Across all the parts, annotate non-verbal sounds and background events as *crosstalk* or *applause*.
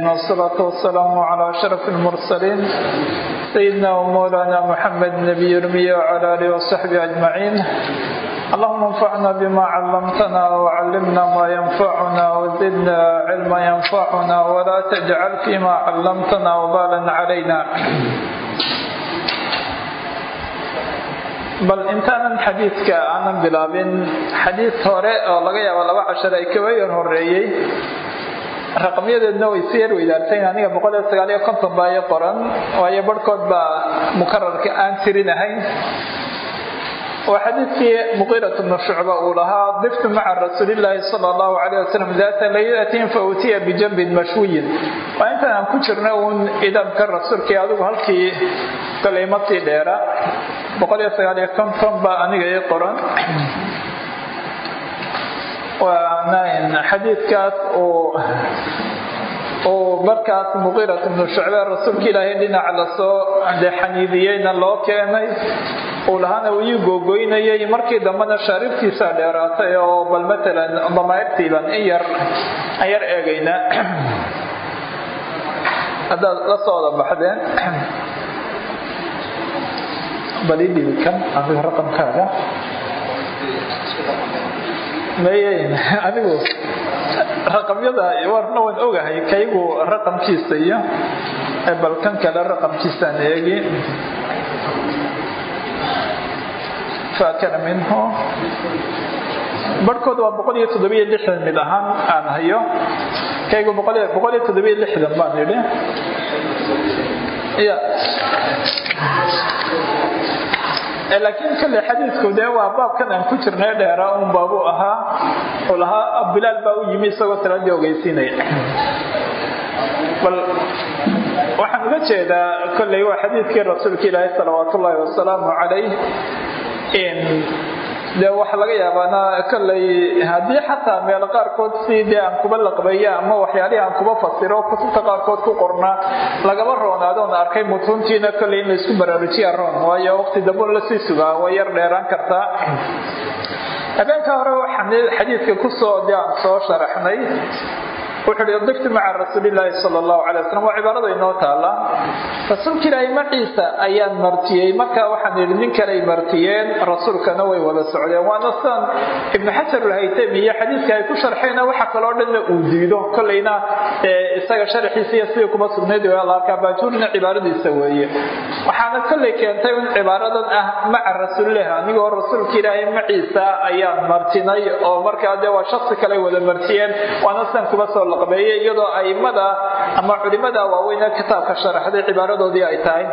والصلاة والسلام على أشرف المرسلين سيدنا ومولانا محمد نبي الأمي وعلى آله وصحبه أجمعين اللهم انفعنا بما علمتنا وعلمنا ما ينفعنا وزدنا علما ينفعنا ولا تجعل فيما علمتنا وبالا علينا bal intaanan xadiidka aanan bilaabin xadiid hore oo laga yaabo laba cashar ay kaga yar horeeyey raqamyadeedna way si yar weydaartayn aniga boqol iyo sagaal iyo konton baa i qoran waayo barhkood baa mukararka aan tirinahayn waa xadiidkii muqiirat bnu shucba uu lahaa diftu maca rasuulilaahi sala allahu calayh wasalam daata laylatin fa utiya bijambin mashwiyin. Waa intaan aan ku jirna uun idamka rasuulkii adigu halkii kolay ma sii dheera. Boqol iyo sagaal iyo konton baa aniga ii qoran xadiidkaas uu uu markaas muqiirat bnu shucbe rasuulka ilaahay dhinaca la soo dee xaniidiyeyna loo keenay uu lahaana uu googoynayay markii dambena shaaribtiisaa dheeraatay oo bal matalan damayrtiiban in yar aan yar eegayna. Haddaad la soo wada baxdeen bal ii dhibi kan adiga raqamkaaga mayeyn anigu raqamyada warna waan ogahay kaygu raqamkiisa iyo bal kan kale raqamkiisaan eegi. Faakana minhu. Barhkood waa boqol iyo toddobiyo lixdan mid ahaan aan hayo. Kaygu boqol iyo toddobiyo lixdan baan idhi laakiin kale xadiidku dee waa baabkan aan ku jirnay dheera un ahaa. Uu lahaa bilaal baa u yimi isagoo salaadii ogeysiinaya bal waxaan uga jeedaa kolley waa xadiidkii rasuulka ilaahi salawaat ullaahi wasalaamu calayh dee waxa laga yaabaana kolley haddii xataa meel qaarkood si aan kuba laqbeeya ama waxyaalihii aan kuba fasiro kutubta qaarkood ku qorna lagaba roonaadoon arkay mutuuntiina kolley in laysku baraarujiya roon waayo waqti dambun la sii sugaa way yar dheeraan kartaa. Habeenka hore waxaan xadiidka ku soo dee aan soo sharaxnay wuxuu hi diftu maca rasuulilaahi sal allahu calay wasalam waa cibaarada inoo taala rasuulka ilaahay maciisa ayaan martiyey. Marka waxaan yidhi nin kaley martiyeen rasuulkana way wada socdeen. Waana sidan ibnu xajar ulhaytami iyo xadiidka ay ku sharxeena waxa kaloo dhanna uu diido. Kolleyna isaga sharaxiisa iyo sidii kuma sugnayd arkaa baajuurna cibaaradiisa weeye. Waxaana kolley keentay in cibaaradan ah maca rasuulilahi anigoo rasuulka ilaahay maciisa ayaan martinay oo markaa dee waa shaksi kale wada martiyeen. Waana sidan kuma soo laqbeeyey iyadoo aimada ama culimada waaweyn ee kitaabka sharaxday cibaaradoodii ay tahay.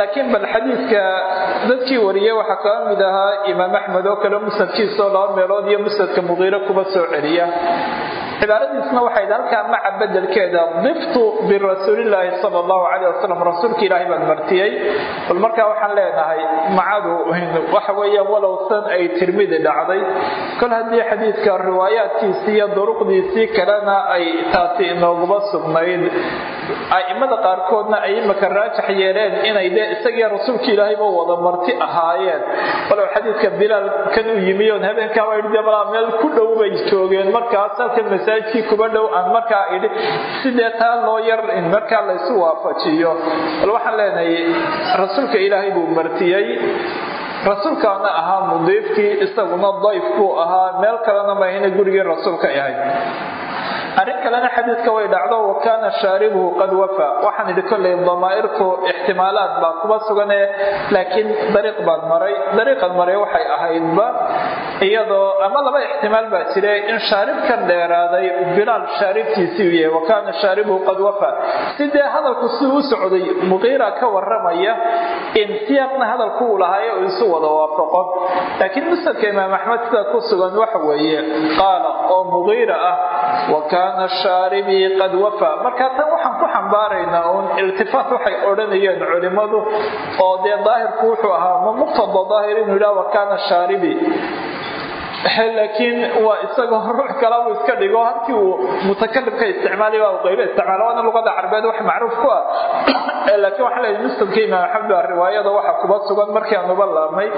Laakiin bal xadiidka dadkii wariyey waxaa kaga mid ahaa imaam axmed oo kale musnadkiisaoo laba meelood iyo musnadka muqiiro kuba soo celiya cibaaradiisna waxay halkaa maca bedelkeeda. Diftu birasuulilaahi sal allahu caleyh wasalam rasuulka ilaahay baan martiyey. Bal markaa waxaan leenahay macadu waxa weeyaan walow san ay tirmidi dhacday. Kol haddii xadiidka riwaayaadkiisii iyo duruqdiisii kalena ay taasi inooguma sugnayd aimada qaarkoodna ay imaka raajax yeeleen inay dee isagiyo rasuulka ilaahayba wada marti ahaayeen. Walow xadiidka bilaal kan uu yimi oon habeenkaaba idhi dee malaa meel ku dhow bay joogeen. Markaas halkan masaajidkii kuba dhow aan markaa idhi sidee taa loo yar in markaa laysu waafajiyo. Bal waxaan leenahay rasuulka ilaahay buu martiyey. Rasuulkaana ahaa mudiifkii isaguna dayf buu ahaa. Meel kalena mahina gurigii rasuulka ahayd kalena xadiidka way dhacdo wa kaana shaaribuhu qad wafa. Waxaan idhi kolley damaa'irku ixtimaalaad baa kuba sugane laakiin dariiq baan maray. Dariiqan maray waxay ahaydba iyadoo ama laba ixtimaal baa jira in shaaribkan dheeraaday bilaal shaaribtiisii u yahay wa kaana shaaribuhu qad wafa. Sidee hadalku si u socday muqiira ka waramaya in siyaaqna hadalku uu lahaaye uu isu wada waafaqo. Laakiin musnadka imaam axmed sida ku sugan waxa weeye qaala oo muqiira ah wakaana shaaribii qad wafa. Marka tan waxaan ku xambaaraynaa uun iltifaat waxay odhanayeen culimmadu oo dee daahirku wuxuu ahaa muqtada daahir inuu yidhaha wakaana shaaribii *laughs* laakiin waa isagoo ruux kalabuu iska dhigo. Halkii uu mutakalimka isticmaali baa qaybo isticmaala waana luqada carbeed wax macruuf ku ah. *coughs* Laakiin waxaa leeyahay muslimka imaam axmed baa riwaayada waxa kuba sugan. Markii aanuba laabmay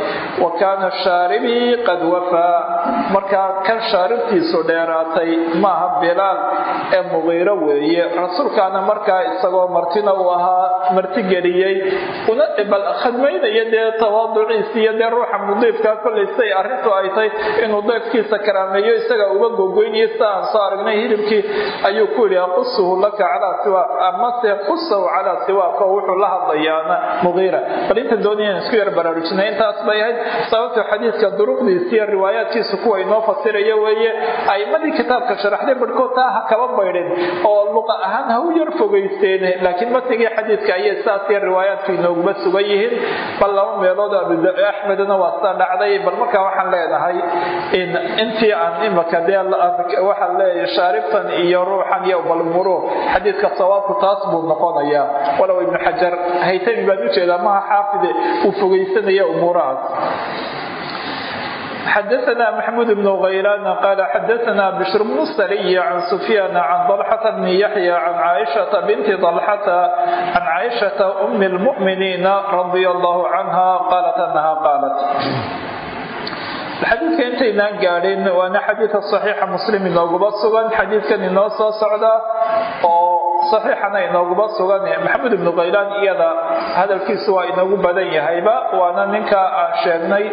wa kaana shaaribii qad wafaa markaa kan shaaribtiisu dheeraatay maaha bilaal ee muqiiro weeye. Rasuulkaana markaa isagoo martina uu ahaa marti geliyey una bal khadmaynaya dee tawaaduciisi iyo dee ruuxa mudiifka kollay say arrintu ay tahay inuu deefkiisa karaameeyo isaga uga gogoynayo sida aan soo aragnay hilibkii. Ayuu ku yidhi aqusuhu laka calaa siwaaq amase qusahu calaa siwaaq oo wuxuu la hadlayaana muqiira bal intan doonayaan isku yar baraarujinay intaas bay ahayd. Sababto xadiidka duruqdiisa iyo riwaayaadkiisa kuwa inoo fasiraya weeye a'imadii kitaabka sharaxday barhkood taa ha kaba baydhin oo luqa ahaan ha u yar fogaysteen. Laakiin matnigii xadiidka ayay saas iyo riwaayaadku inooguma sugan yihiin. Bal laba meelood axmedna waa saa dhacday. Bal markaa waxaan leenahay intii aan imaka dee waxaan leeyahay shaaribtan iyo ruuxan iyo balmuro xadiidka sawaabku taas buu noqonayaa walow ibnu xajar haytami baan ujeedaa maha xaafide uu fogaysanaya umuurahaas xdثna محمود بن غيلان قال xdثna بشر بن السري عن سفيان عن طلحة بن يحيى عن عائشة بنت طلحة عن عائشة أم المؤمنين رضي الله عنها قالت أنها قالت xadiidka intaynaan gaadhin waana xadiidka saxiixa muslim inooguba sugan xadiidkan inoo soo socda oo saxiixana inooguba sugan maxamed ibnu khaylaan iyada hadalkiisu waa inoogu badan yahayba waana ninka aan sheegnay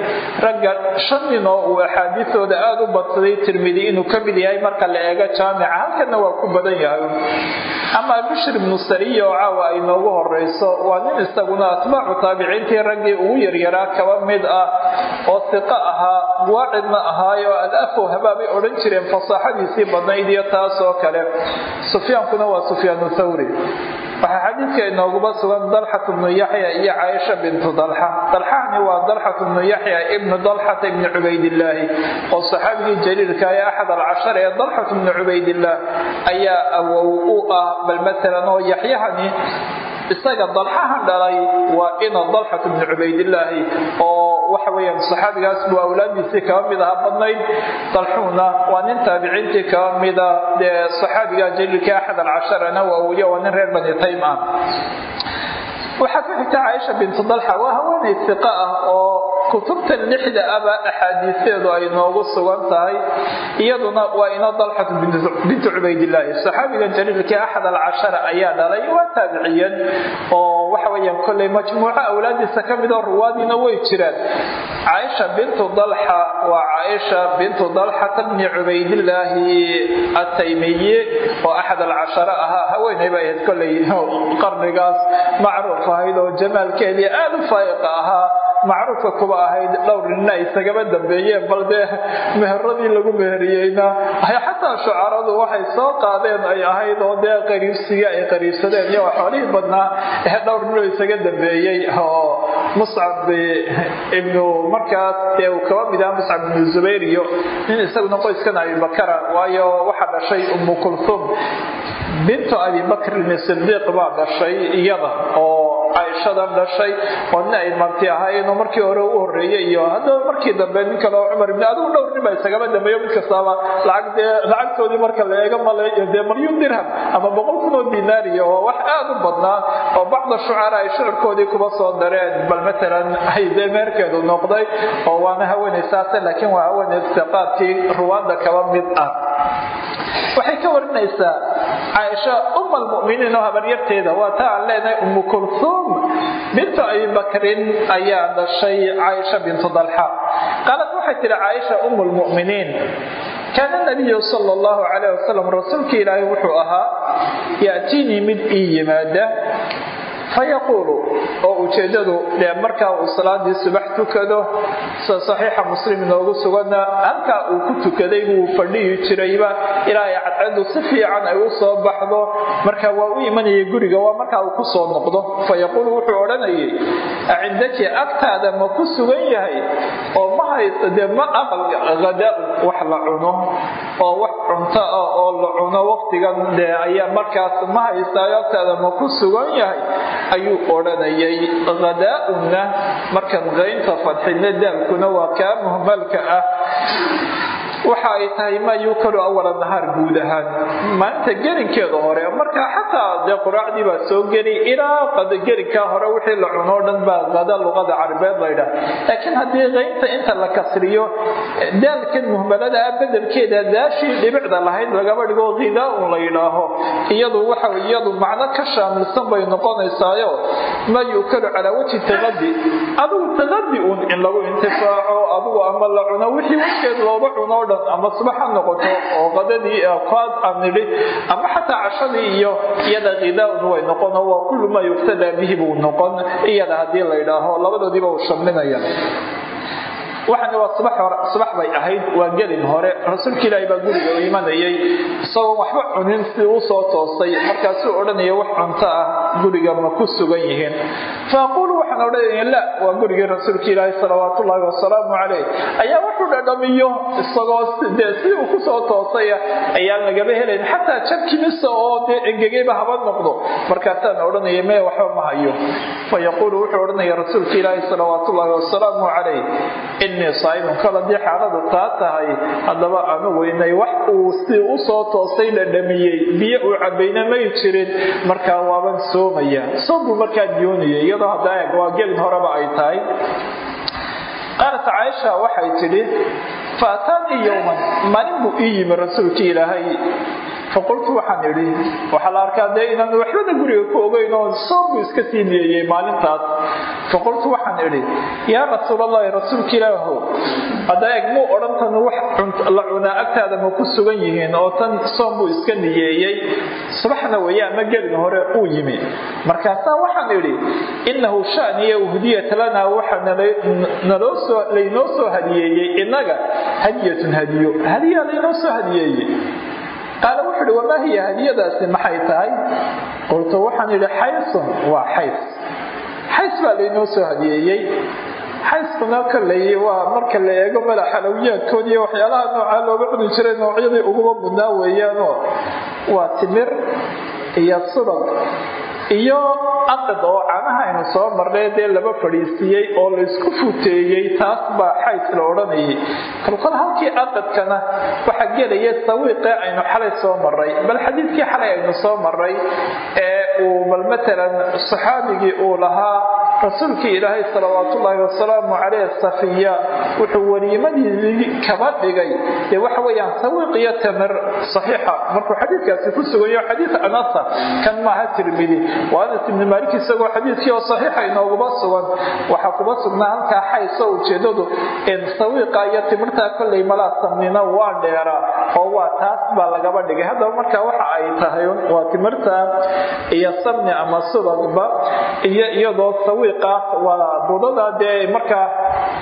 ragga shan nin oo uu axaadiistooda aada u badsaday tirmidi inuu ka mid yahay marka la eego jaamica halkana waa ku badan yahay. Amaa bishir ibnu sariya caawa ay noogu horeyso waa nin isaguna atbaacu taabiciintii raggii ugu yaryaraa kaba mid ah oo siqo ahaa waacidna ahaayo al-afo habaabay odhan jireen fasaaxadiisii badnayd iyo taas oo kale. Sufyaankuna waa sufyaanu thawri. Waxaa xadiidka inooguba sugan dalxat bnu yaxya iyo caaisha bintu dalxa. Dalxahani waa dalxat bnu yaxya ibnu dalxata ibni cubaydillaahi. Oo saxaabigii jaliilka ee axad alcashar ee dalxat bnu cubaydillaah ayaa awow u ah bal maalan oo yaxyahani isaga dalxahan dhalay waa ina dalxat bnu cubaydillaahi oo waxa weyaan saxaabigaas buu awlaadiisii kaba mid aha badnayd dalxuuna waa nin taabiciintii kaba mida dee saxaabiga jaliilka axad alcasharana waa waa nin reer bani taym ah. Waxaa ku xigta caaisha bintu dalxa waa haweenay siqa ah oo kutubta lixda aba axaadiisteedu ay noogu sugan tahay iyaduna waa ina dalxat bintu cubaydillaahi. Saxaabiga jaliilkii axad alcashara ayaa dhalay waa taabiciyan oo waxa weyaan kolley majmuuco awlaadiisa ka mid oo ruwaadiina way jiraan. Caaisha bintu dalxa waa caaisha bintu dalxata bni cubaydillaahi ataymiye oo axad alcashara ahaa haweenay bay ahayd kolley qarnigaas macruuf ahayd oo jamaalkeedii aada u faa'iqa ahaa macruufka kuba ahayd dhowr nina isagaba dambeeyeen bal dee meheradii lagu meheriyeyna. Xataa shucaradu waxay soo qaadeen ay ahayd oo dee qariibsiga ay qariibsadeen. Iyo xoolihii badnaa ee dhowr ninoo isaga dambeeyey. Oo muscab ibnu markaas dee uu kaba mid aha muscab ibnu zubayr iyo nin isaguna qoyskan abibakara waayo waxaa dhashay umu kulthum bintu abibakrin sidiiq baa dhashay iyada oo caaishadan dhashay oo nin ay marti ahaayeenoo markii hore u horeeyey iyo haddaba markii dambe nin kale oo cumar ibni adigu dhowr nin baa isagaba dambeeyo mid kastaaba lacag dee lacagtoodii marka la eega maleeyo dee malyuun dirham ama boqol kun oo dinaariya oo wax aada u badnaa oo bacda shucara ay shicirkoodii kuba soo dareen. Bal matalan ay dee meerkeedu noqday oo waana haweenay laakiin waa haweenay istiqaadkii ruwaadda kaba mid ah. Waxay ka warinaysaa caaisha uma oo habaryarteeda waa ta aan leenahay umu kulhuum bintu abibakrin ayaa dhashay caaisha bintu dalxa. Qaalad waxay tihi caaisha lmuminiin kaana nabiyu sal llahu calayh wasalam rasuulka ilaahay wuxuu ahaa yaatiinii mid ii yimaada fayaquulu oo ujeedadu dee markaa uu salaadii subax tukado sida saxiixa muslim inoogu sugana halkaa uu ku tukaday buu fadhihi jirayba ilaa ay si fiican ay u soo baxdo marka waa u imanayay guriga waa markaa uu ku soo noqdo fayaquulu wuxuu odhanayay acindaki agtaada ma ku sugan yahay oo ma haysto dee ma aqal hadaa wax la cuno oo wax cunto ah oo la cuno waqtigan dee ayaa markaas ma haystaayo agtaada ma ku sugan yahay ayuu odhanayay. Hadaa-una markan qaynta fadxina daalkuna waa kaa muhmalka ah waxa ay tahay maa yuukalu awala guud ahaan. Maalinta gelinkeeda hore marka xataa dee quraacdii baa soo geli ilaa qadagelinkaa hore wixii la cunoo dhan baa qada luqada carabeed laydhaah laakiin haddii qaynta inta la kasriyo daalkan muhmalada ah bedelkeeda daashii dhibicda lahayd lagaba dhigo hidaa-un la yidhaaho. Iyadu waxa iyadu macno ka shaamilsan bay noqonaysaayo maa yuukalu calaa wajhi taqadi adigu taqadi uun in lagu intifaaco adigu ama la cuno wixii wajgeed looba cunoo dhan ama subax ha noqoto oo qadadii kaad aan nidhi ama xataa cashadii iyo iyada hidaa-un way noqon waa kullu maa yuktadaa bihi buu noqon iyada haddii la yidhaaho labadoodiiba uu shaminaya waxaana waa subax bay ahayd waa gelin hore. Rasuulka ilaahi baa guriga u imanayay isagoo waxba cunin si u soo toosay. Markaasuu odhanaya wax cunto ah guriga ma ku sugan yihiin. Fa aquulu waxaan odhanaya la waa gurigii rasuulka ilaahi salawaatu ullaahi wasalaamu caleyh ayaa wuxuu dhadhamiyo isagoo dee si uu ku soo toosaya ayaan lagaba helayn. Xataa jabkimisa oo dee engegayba haba noqdo. Markaasaan odhanaya mee waxba ma hayo. Fa wuxuu odhanaya rasuulka ilaahi salawaatu ullaahi wasalaamu caleyh innii saa'imun kol haddii xaaladu taa tahay haddaba anugu inay wax uu si u soo toosay dhadhamiyey biyo uu cabayna may jirin markaa waaban soomaya. Soom buu markaa diyoonaya iyadoo hadda waa gelin horeba ay tahay. Qaalat caaisha waxay tidhi fa ataanii yowman maalin buu ii yimi rasuulkii ilaahay faqultu waxaan idhi waxaa la arkaa dee inaan waxbada guriga ku ogeyn oo soom buu iska sii niyeeyey maalintaas. Faqultu waxaan idhi yaa rasuulallahi rasuulka ilaahow hadda eeg muu odhan wax la cunaa agtaada ma ku sugan yihiin oo tan soom buu iska niyeeyey subaxna weeye ama gelin hore uu yimi. Markaasaa waxaan idhi innahu shaniya uhdiyat lanaa waxa laynoo soo hadiyeeyey innaga hadiyatun hadiyo. Hadiyaa laynoo soo hadiyeeyey qaala wuxuu ihi wamaa hiya? Hadiyadaasi maxay tahay? Qultu waxaan idhi xaysun waa xays xays baa laynoo soo hadiyeeyey. Xayskuna koley waa marka la eego mala xalawiyaadkood iyo waxyaalaha noocaa looga cuni jiray noocyadii uguba mudnaa weeyaanoo. Waa timir iyo subag iyo aqid oo canaha aynu soo marnay dee laba fadhiisiiyey oo laysku futeeyey taas baa xays la odhanayay. Kolkol halkii aqidkana waxaa gelaya sawiiqee aynu xalay soo maray bal xadiidkii xalay aynu soo maray ee uu bal matalan saxaabigii uu lahaa rasuulkii ilaahay salawaatullaahi wasalaamu caleyh safiya wuxuu weliimadii kaba dhigay. Dee waxa weeyaan sawiiq iyo tamir saxiixa. Markuu xadiidkaasi ku sugayo xadiid anasa kan maaha tirmidi. Waa ibni maalik isagoo xadiidkii oo saxiixa inooguba sugan. Waxaa kuba sugnaa halkaa xayso ujeedadu sawiiqa iyo timirtaa kolley malaa samnina waa dheeraa oo waa taas baa lagaba dhigay. Haddaba markaa waxa ay tahay waa timirta iyo samni ama subagba iyo iyadoo sawiiqaas waa budada dee markaa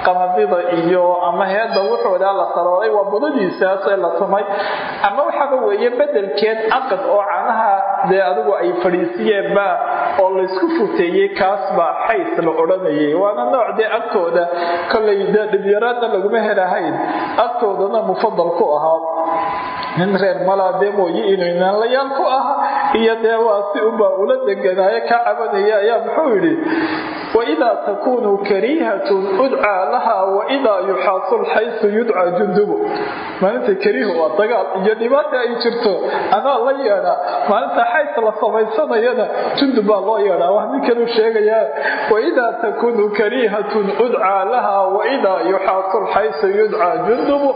qamadida iyo ama heedda wuxoodaa la sarooray waa budadiisaas ee la tumay. Ama waxaaba weeye bedelkeed aqid oo canaha dee adigu ay fadhiisiyeenba oo laysku futeeyey kaas baa xays la odhanayay. Waana nooc dee agtooda kollay dhibyaraadna laguma helahayn agtoodana mufadal ku ahaa nin reer malaa dee mooye inuu inaanlayaal ku aha iyo dee waa si unbaa ula deganaayo ka cabanaya ayaa muxuu yidhi waidaa takuunu kariihatun udcaa laha waidaa yuxaasul xaysu yudcaa jundubu maalinta kariihu waa dagaal iyo dhibaata ay jirto. Anaa la yeedhaa maalinta xays la samaysanayana jundub baa loo yeedhaa wax nin kaluu sheegayaa waidaa takuunu kariihatun udcaa laha waidaa yuxaasul xaysu yudcaa jundubu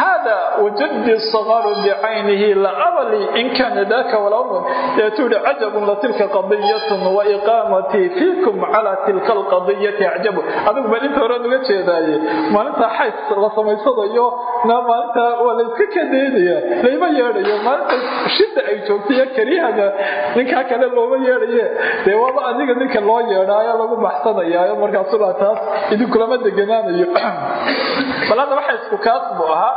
hada wajadi saqaaru bicaynihi laabali in kaana daka walawmun deetuu yihi cajabun latilka qadiyatun waiqaamatii fiikum cala tilka alqadiyati acjabu adigu bal inta hore nuga jeedaaye maalinta xays la samaysanayo na maalinta waa layska kadeynaya layma yeedhayo maalinta shida ay joogtaiyo kariihana ninkaa kale looma yeedhaye dee waaba adiga ninka loo yeedhaayo lagu baxsanayaayo markaasula taas idinkulama deganaanayo bal hadda xaysku kaas buu ahaa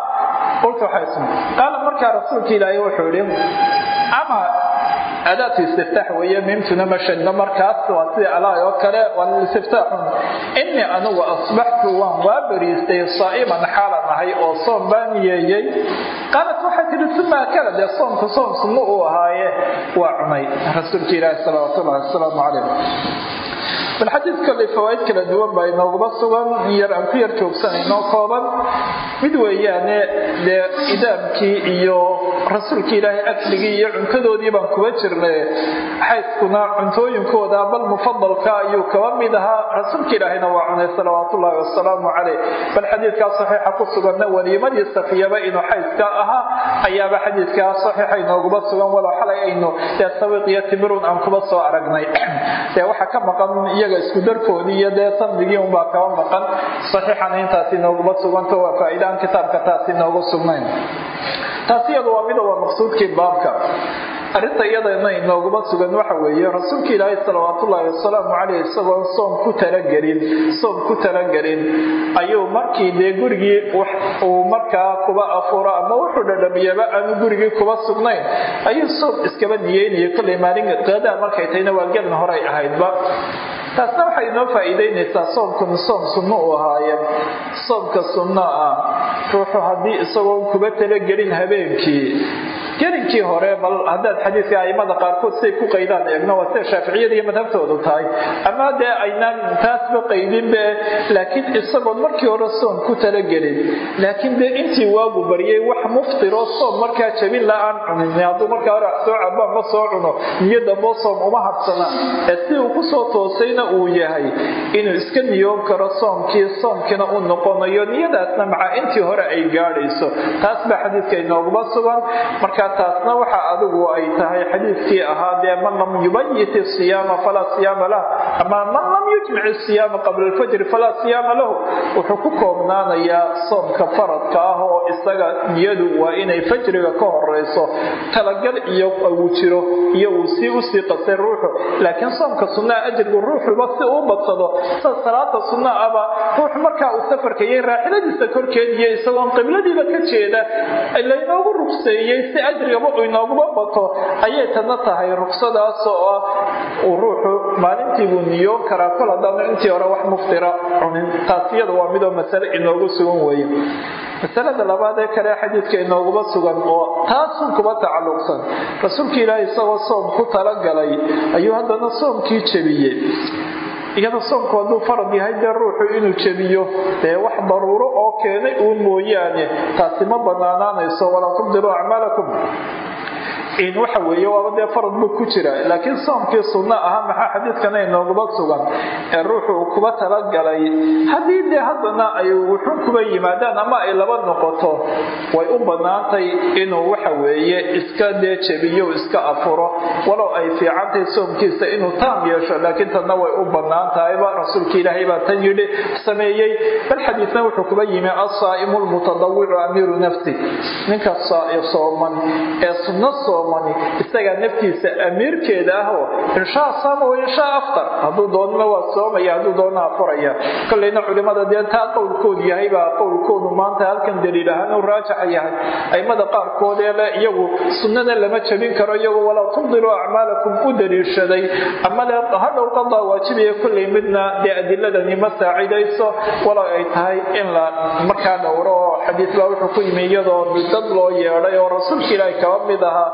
qultu xaysku qaala markaa rasuulka ilaahay wuxuu yihi ama adaatu istiftaax weeye miimtuna ma shadno markaas waa sida alaay oo kale waa istiftaaxun inii anigu asbaxtu waan waa bariistay saa'iman xaalan ahay oo soom baan yeeyey qaalat waxay tihi uma akala dee soomka soom sunno uu ahaaye waa cunay rasuulka ilaahi salawaatullahi wasalaamu calayh bal xadiid kolley fawaaid kala duwan baa inooguma sugan yar aan ku yar joogsanayno kooban. Mid weeyaane dee idaamkii iyo rasuulka ilaahay akligii iyo cuntadoodii baan kuba jirnay xayskuna cuntooyinkooda bal mufadalka ayuu kaba mid ahaa. Rasuulka ilaahayna waa cunay salawaatullaahi wasalaamu caleyh bal xadiidkaa saxiixa ku suganna weliimadii safiyaba inuu xayska ahaa ayaaba xadiidkaa saxiixa inooguma sugan. Walow xalay aynu dee sawiq iyo timirun aan kuba soo aragnay. *clears throat* Dee waxaa ka maqan iyaga isku darkoodii iyo dee samdigii unbaa kaba maqan. Saxiixana intaas inooguma suganto waa faa-idaan kitaabka taas inoogu sugnayn. Taas iyadu waa mida waa maqsuudkii baabka. Arrinta iyadana inooguma sugan waxa weeye rasuulka ilaahay salawaatullaahi wasalaamu caleyh isagoo soom ku talagelin soom ku talagelin ayuu markii dee gurigii uu markaa kuba afuro ama wuxuu dhadhamiyaba aanu gurigii kuba sugnayn ayuu soom iskaba niyeynaya kolley maalin qaadaa markay tahayna waa gelin horay ahaydba taasna waxay inoo faa-iideynaysaa soomkunu soom sunno uu ahaaye? Soomka sunno ah ruuxu haddii isagoon kuba talagelin habeenkii. Gelinkii hore bal haddaad xadiidka aimada qaarkood say ku qaydaan eegno waa sida shaaficiyada madhabtoodu tahay. Ama dee aynaan taasba qaydinbe laakiin isagoon markii hore soom ku talagelin. Laakiin dee intii waagu baryay wax muftiro soom markaa jabin la cunin. Hadduu markaa hore soo cabo ama soo cuno niyo damboo soom uma habsana. Ee si uu ku soo toosayna uu yahay inuu iska niyoon karo soomkii soomkiina u noqonayo niyadaasna maca intii hore ay gaadhayso? Taas baa xadiidka inooguma sugan. Marka taasna waxa adigu ay tahay xadiidkii ahaa dee man lam yubayit siyaama falaa siyaama lah. Ama man lam yujmic siyaama qabla alfajri falaa siyaama lahu. Wuxuu ku koobnaanayaa soomka faradka ah oo isaga niyadu waa inay fajriga ka horeyso talagal iyo uu jiro iyo uu sii u sii qasay ruuxu. Laakiin soomka sunnaha ajrigu ruuxuba si uu badsado salaada sunna aba ruux markaa uu safarka iyo raaxiladiisa korkeediyo isagoon qibladiiba ka jeeda laynoogu rugseeyey si ajrigaba inooguma bato. Ayay tana tahay rugsadaas oo ah uu ruuxu maalintiibuu niyoon karaa kol haddaanu intii hore wax muftira cunin. Taas iyada waa midoo masale inoogu sugan weeye. Masalada labaad ee kale xadiidka inooguma sugan oo taasun kuba tacalluqsan. Rasuulka ilaahay isagoo soom ku talagalay ayuu haddana soomkii jebiyey iyada soomku hadduu farad yahay dee ruuxu inuu jebiyo dee wax daruuro oo keenay uun mooyaane taasi ma banaanaanayso walaa tubdiluu acmaalakum in waxa weeye waaba dee farad buu ku jira laakiin soomkii sunno ahaa maxaa xadiidkana inooguma sugan? Ee ruuxu uu kuba talagalay haddii dee haddana ay wuxun kuba yimaadaan ama ay laba noqoto way u bannaantay inuu waxa weeye iska dee jebiyo iska afuro. Walow ay fiicantahay soomkiisa inuu taam yeesho laakiin tanna way u bannaan tahayba rasuulka ilaahay baa tan yidhi sameeyey. Bal xadiidna wuxuu kuba yimi asaa'imu lmutadawicu amiiru nafsi. Ninka sooman ee sunno soom isagaa naftiisa amiirkeeda ahoo inshaa wa inshaa aftar. Hadduu doonana waa soomaya hadduu doona afuraya kolleyna culimada dee taa qowlkoodu yahay baa qowlkoodu maanta halkan daliil ahaan u raajaxa yahay. Aimada qaarkood ee le iyagu sunnana lama jabin karo iyagoo walaa tubdiluu acmaalakum u daliishaday ama le hadhow qadaa waajibaya kolley midna dee adiladani ma saacidayso. Walow ay tahay in la markaa dhowro. Oo xadiis baa wuxuu ku yimi iyadoo dad loo yeedhay oo rasuulka ilaahay kaba mid ahaa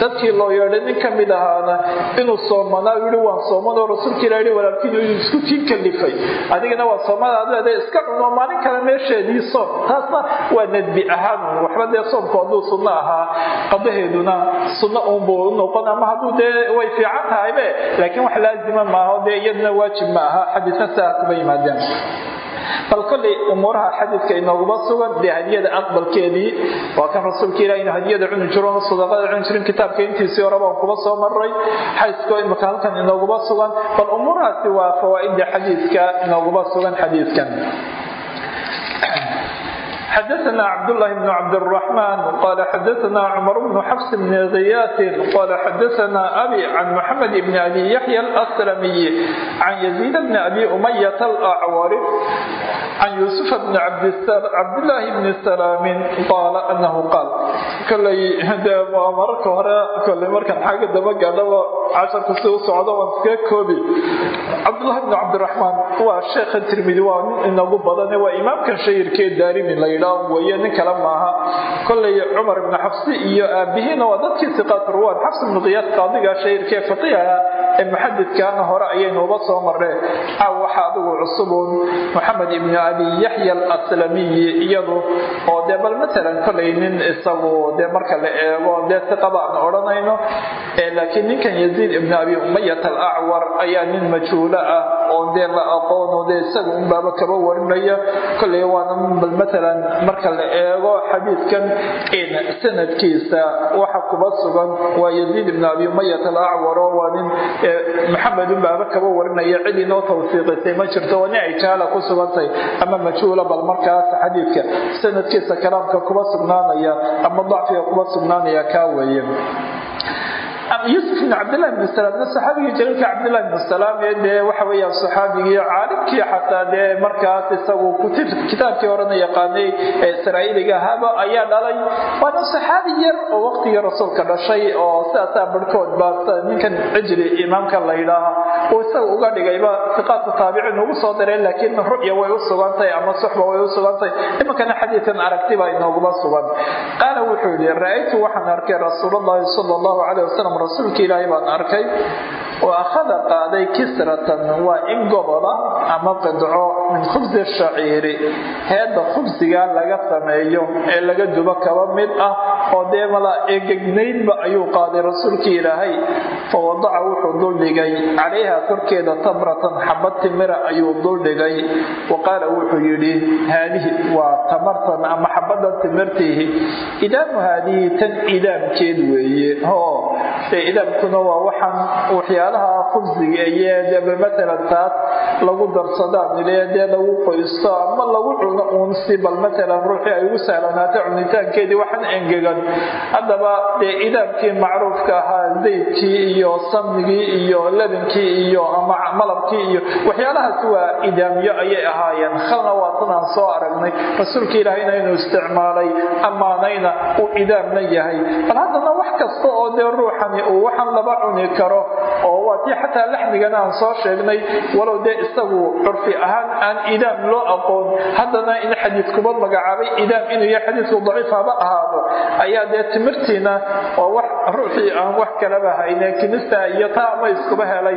dadkii loo yeedhay nin ka mid ahaana inuu soomanaa yidhi waan soomanoo rasuulka ilah yidhi walaalkiin inuu isku kiin kalifay adigana waa soomada ad leedahay iska cuno maalin kale meesheedii soom taasna waa nadbi ahaan waxba dee soomku hadduu sunno ahaa qadaheeduna sunno uunbuu noqon ama hadduu dee way fiican tahaybe laakiin wax laazima maaho dee iyaduna waajib ma aha xadiisna saa kuma yimaadeen bal kolley umuuraha xadiidka inooguma sugan dee hadiyada aqbalkeedii waa kan rasuulka ilah inu hadiyada cuni jiro sadaqada cuni jirin kitaabka intiisii hore baan kuba soo maray xaysko imaka halkan inooguma sugan. Bal umuurahaasi waa fawaaida xadiidka inooguma sugan xadiidkan xdثna cبdاللh بن cبدالرحمن qال xdثna cمر بن xفs بن غyاث qال xdثna أbي عن محمد بن أbي يحيى الأسلمي عن يزيد بن أbي أمyة الأعور عن يوسف بن cبداللh بن سلام qال أنه qاal kley mararka hore kole markan xagga daba gaadhaba casharka si u socdo waan iskaga koobi cabdاللh بن cبدالرحمن waa sheekha tirmidi waa nin inagu badane waa imaamkan shahirkee daarimi la yidhaa weye nin kale maaha. Kolay cumar ibnu xabsi iyo aabihiina waa dadkii siqaat ruwaan xabs ibnu qiyaas qaadiga shahirkee faqiiha ee muxadidkaana hore ayaynuuba soo mareen. Caaw waxa adigu cusubuun moxamed ibnu abi yaxya alaslamiyi iyadu oo dee bal matalan kolay nin isagu dee marka la eego dee siqaba aan odhanayno laakiin ninkan yaziid ibnu abi umayat alacwar ayaa nin majhuulo ah oo dee la aqoono dee isaga unbaaba kaba warinaya. Kolay waana bal matalan marka la eego xadiidkan sanadkiisa waxa kuba sugan waa yaziid ibnu abi umayat alacwar oo waa nin maxamed unbaaba kaba warinaya cid inoo tawsiiqisay ma jirto waa nin ay jaala ku sugantahay ama majhuula bal markaas xadiidka sanadkiisa kalaamka kuba sugnaanaya ama dacfiga kuba sugnaanaya kaa weeye yuusuf ibn cabdillahi bn salaamna saxaabigii jaliilka cabdillahi bn salaam ee dee waxa weeyaan saxaabigii caalimkii xataa dee markaas isagu kitaabkii horena yaqaanay ee israa'iiliga ahaaba ayaa dhalay. Waana saxaabi yar oo waqtigii rasuulka dhashay oo sidaasaa barhkood baa ninkan cijri imaamka la yidhaaha uu isaga uga dhigayba siqaadka taabiciin ugu soo dareen laakiin ru'ya way u sugantahay ama suxba way u sugantahay imankana xadiidkan aragti baa inooguma sugan. Qaala wuxuu yidhi ra'aytu waxaan arkay rasuulallahi sala allahu calayh wasalam rasuulka ilaahay baan arkay oo akhada qaaday kisratan waa in gobola ama qidco min khubsi shaciiri heedda khubsiga laga sameeyo ee laga dubo kaba mid ah oo dee mala egegnaydba ayuu qaaday rasuulka ilaahay. Fa wadaca wuxuu duldhigay calayha korkeeda tamratan xabad timira ayuu duldhigay wa qaala wuxuu yidhi haadihi waa tamartan ama xabadan timirtiihi idaamu haadihi tan idaamkeed weeye idaamkuna waa waxaan waxyaalaha khubsiga iyo dee matalan taas lagu darsadaan ile lagu qoysto ama lagu cuno uunsi bal matalan ruuxii ay ugu sahlanaato cunitaankeedii waxaan engegan. Haddaba dee idaamkii macruufka ahaa zaydkii iyo samnigii iyo labinkii iyo ama malabkii iyo waxyaalahaasi waa idaamyo ayay ahaayeen. Khalna waa tanaan soo aragnay. Rasuulka ilaahayna inuu isticmaalay ammaanayna uu idaamna yahay. Bal haddana wax kasta oo dee ruuxani uu waxaan laba cuni karo oo waa tii xataa laxmigana aan soo sheegnay walow dee isagu curfi ahaan aan idaam loo aqoon haddana in xadiid kuba magacaabay idaam inuu yahay xadiidku daciif ahaado ayaa dee timirtiina oo wax ruuxii aan wax kalaba hayne kinista iyo taa ama iskuba helay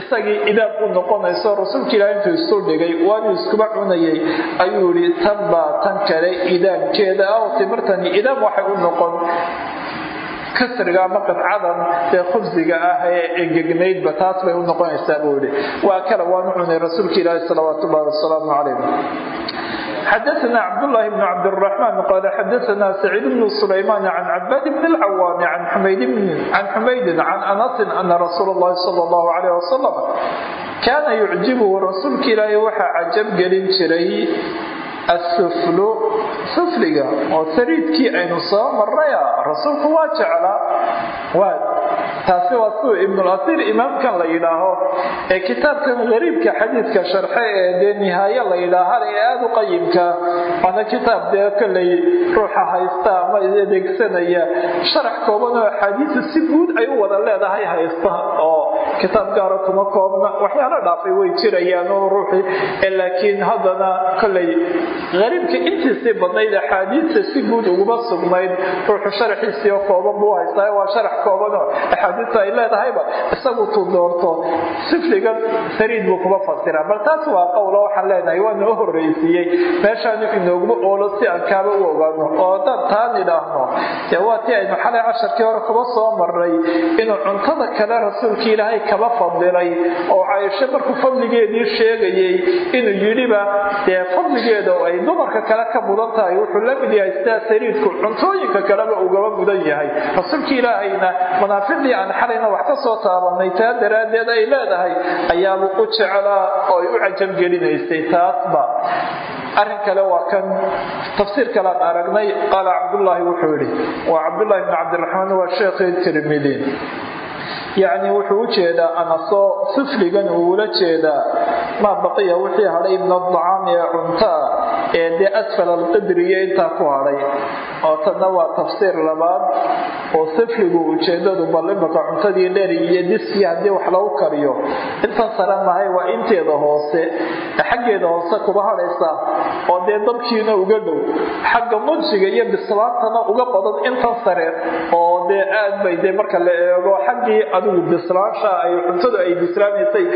isagii idaam u noqonayso rasuulka ilaah intuu isu dhigay waanuu iskuba cunayay ayuu yihi tan baa tan kale idaamkeeda oo timirtani idaam waxay u noqon kasriga ama qidcadan ee khubsiga ah ee engegnaydba taas bay u noqonaysaa buu yihi waa kale waanu cunay rasuulka ilaahi salawaat ullahi wasalaamu calayh xdثna cبdاللh بن cبدالرحمن qال xdثna سعيد بن سليمان عن عباd بن العوام عن حمyد عن أنس أن رsuuل اللhi صلى الله عليه وسلم kاna يعجبه rasuulka ilaahi waxaa cajab gelin jiray asuflu sufliga oo sariidkii aynu soo marnaya rasuulku waa jeclaa taasi waa suu ibnulasiir imaamkan la yidhaaho ee kitaabkan gariibka xadiidka sharxe ee dee nihaaye la yidhaaha ee aada u qayimka waana kitaab dee kolay ruuxa haysta ama adeegsanaya sharax kooban oo axaadiisa si guud ay u wada leedahay haysta oo kitaab gaara kuma koobna waxyaalo dhaafay way jirayaan oo ruuxii laakiin haddana kolay gariibka intiisii badnayd axaadiista si guud uguma sugnayd ruuxu sharaxiisii oo kooban buu haystaa waa sharax koobanoo axaadiista ay leedahayba isagu tuu doorto sifligan sariid buu kuma fasiraa bal taas waa qowlo waxaan leenahay waa noo horreysiiyey. Meeshaanu inooguma oolo si aan kaaba u ogaano. Oo haddaan taan idhaahno. Dee waa tii aynu xalay casharkii hore kuma soo marnay. Inuu cuntada kale rasuulkii ilaahay kaba fadilay oo caaisho markuu fadligeedii sheegayey inuu yidhiba dee fadligeeda ay dumarka kale ka mudan tahay. Wuxuu la mid yahay sidaa sariidku cuntooyinka kaleba ugaba mudan yahay. Rasuulka ilaahayna manaaficdii aan xalayna wax ka soo taabanay taa daraaddeed ay leedahay ayaabuu u jeclaa oo ay u cajabgelinaysay taasba arrin kale waa kan tafsiir kalean aragnay qaala cabdullaahi wuxuu yidhi waa cabdullaahi bni cabdiraxmaan waa sheekhii tirmidiin yacni wuxuu u jeedaa anasoo sufligan uula jeedaa. Maa baqiya wixii hadhay min adacaami ee cuntaa ee dee asfal alqidriyo intaa ku hadhay. Oo tanna waa tafsiir labaad oo safligu ujeedadu bal imaka cuntadii dheri iyo diskii haddii wax lagu kariyo. Intan sare mahay waa inteeda hoose. Xaggeeda hoose kuba hadhaysa oo dee dabkiina uga dhow. Xagga mudsiga iyo bislaantana uga badan intan sare oo dee aad bay dee marka la eego xaggii adigu bislaansha ay cuntadu ay bislaanaysay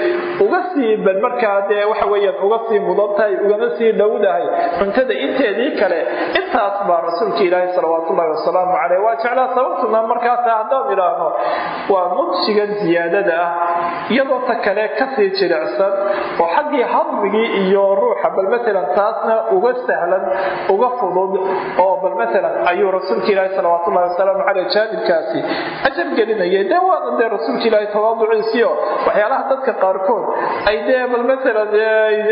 uga sii bal markaa dee waxa weeyaan uga sii mudan ugana sii dhowdahay cuntada inteedii kale intaas baa rasuulka ilaahi salawaatullahi wasalaamu caleyh waa jeclaa sababtuna markaasa haddaan idhaahno waa mudsigan ziyaadada ah iyadoo ta kale ka sii jilicsan oo xaggii hadmigii iyo ruuxa bal matalan taasna uga sahlan uga fudud oo bal matalan ayuu rasuulka ilaahi salawaatullahi wasalaamu caleyh jaanibkaasi ajar gelinayay. Dee waana dee rasuulka ilaahi tawaaduciisiyo waxyaalaha dadka qaarkood ay dee bal matalan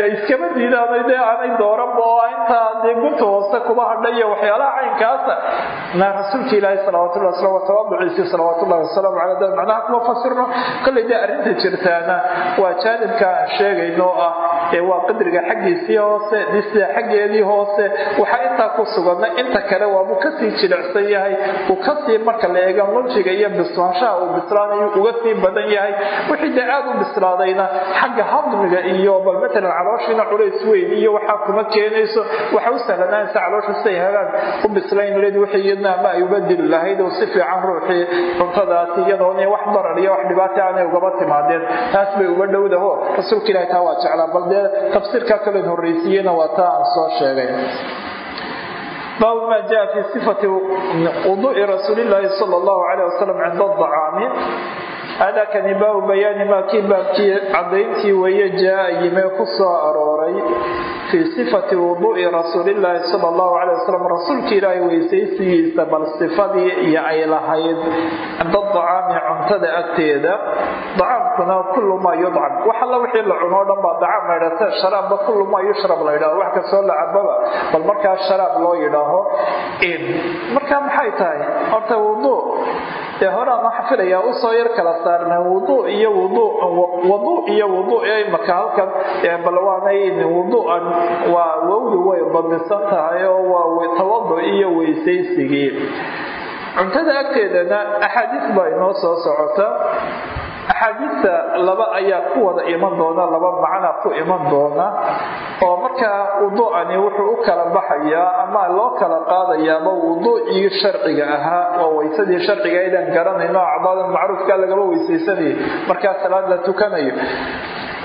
ay iskama diidaan dee aanay dooranba oo intaa dee gunta hoose kuba hadhayo waxyaalaha caynkaasa. Na rasuulka ilaahi salawatullahi wasalaamu tawaaduciisi salawaatullahi wasalaamu caleyh dad macnaha kuma fasirno kollay dee arrinta jirtaana waa jaanibka aan sheegayno ah waa qadriga xaggiisii hoose disida xaggeedii hoose waxaa intaa ku suganna inta kale waabuu ka sii jilicsan yahay uu ka sii marka la eega munjiga iyo bislaanshaha uu bislaanayo uga sii badan yahay. Wixii dee aad u bislaadayna xagga hadmiga iyo bal matalan calooshiina culays weyn iyo waxaa kuma keenayso waxa u sahlanaanaysa caloosha siday helaan u bislayn leed wixii iyadna ama ay lahayd oo si fiican ruuxii cuntadaasi iyadoon wax darar iyo wax dhibaata aanay ugaba timaadeen. Taas bay uga dhowdaho rasuulka ilahi taa waa jeclaa bal dee tafsiirka kalen horreysiiyena waa taa aan soo sheegay. Baabu ma jaa fi sifati wuduui rasuuli illaahi sal allahu caleyh wasalam cinda adacaami hadakani baabu bayaani maa kii baabkii cadayntii weeye jaa yimee ku soo arooray fii sifati wuduui rasuulillaahi sal allahu caleyh wasalam rasuulka ilaahay weysaysigiisa bal sifadii iyo ay lahayd cinda dacaami cuntada agteeda. Dacaamkuna kullu maa yudcam. Wax alla wixii la cunoo dhan baa dacaam la ydhahta sharaabba kullu maa yushrab la ydhaho wax kastoo la cababa bal markaa sharaab loo yidhaaho markaa maxay tahay? Horta wuduu dee horaan waxaa filayaa u soo yar kala saarna. Wuduu iyo wuduu iyo wuduu imaka halkan bal waanay waa wowdi way damisan tahay oo waa tawadu iyo weysaysigii. Cuntada agteedana axaadiis baa inoo soo socota. Axaadiista laba ayaa ku wada iman doona laba macna ku iman doona oo markaa wuduucani wuxuu u kala baxayaa ama loo kala qaadayaaba wuduucii sharciga ahaa. Oo weysadii sharciga aydan garanayno acdaadan macruufka lagaba weysaysanayay markaa salaad la tukanayo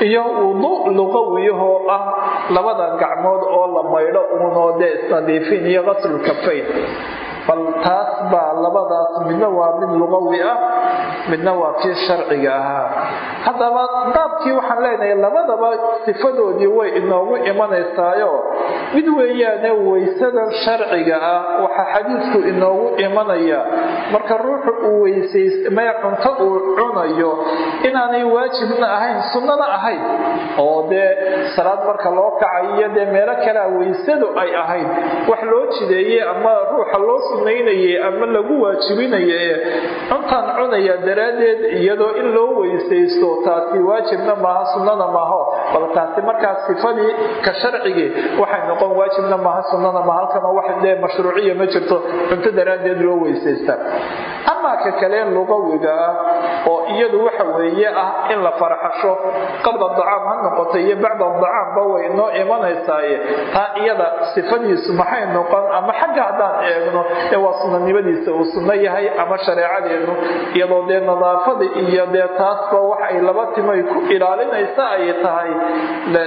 iyo wuduu luqawiyahoo ah labada gacmood oo la maydho uunoo dee isnadiifin iyo qaslulkafayn bal taas baa labadaas midna waa mid luqawi ah midna waa kii sharciga ahaa. Haddaba daabkii waxaan leenahay labadaba sifadoodii way inoogu imanaysaayo mid weeyaane weysadan sharciga ah waxaa xadiidku inoogu imanaya. Marka ruuxu uu weysaysmay cunto uu cunayo inaanay waajibna ahayn sunnana ahayn oo dee salaad marka loo kacayo iyo dee meelo kalea weysadu ay ahayd wax loo jideeyey ama ruuxa loo sunaynayay ama lagu waajibinayo ee cuntaan cunaya daraaddeed iyadoo in loo weysaysto taasi waajibna maaha sunnana maaho bal taasi markaas sifadii ka sharcigii waxay noqon waajibna maaha sunnana maaha halkana wax dee mashruuciya ma jirto cunto daraaddeed loo weysaysta. Amaa ka kale lugawiga ah oo iyadu waxa weeye ah in la farxasho qabla dacaam ha noqoto iyo bacda dacaamba way inoo imanaysaaye taa iyada sifadiisu maxay noqon ama xagga haddaan eegno ee waa sunanimadiisa uu sunno yahay ama shareecadeenu iyadoo dee nadaafada iyo dee taasba wax ay laba timay ku ilaalinaysa ay tahay.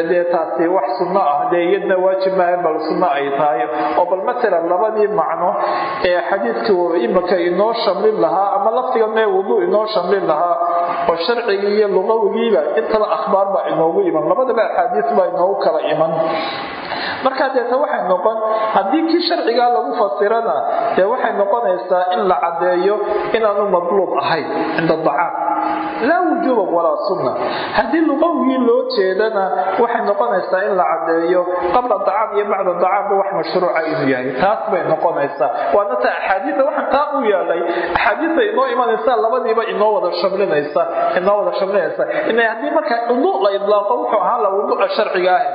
Dee taasi wax sunno ah. Dee waajib maaha bal sunno ay tahay. Oo bal matalan labadii macno ee xadiidku imaka inoo shamlin lahaa ama laftiga mee wuduu inoo shamlin lahaa oo sharcigii iyo luqawigiiba intaba akhbaar baa inoogu iman. Labadaba axaadiis baa inoogu kala iman. Markaa deeta waxay noqon haddii kii sharcigaa lagu fasirana dee waxay noqonaysaa in la caddeeyo inaanu madluub ahayn cinda dacaam laa wujuuban walaa sunna haddii luqawigii loo jeedana waxay noqonaysaa in la caddeeyo qabla dacaam iyo bacda dacaamba wax mashruuca inuu yahay taas bay noqonaysaa waana ta axaadiida waxaan taa u yeelay axaadiista inoo imanaysa labadiiba inoo wada shamlinaysa inoo wada shamlinaysa ina haddii marka wuduu la idlaaqo wuxuu ahaan la wuduuca sharciga ah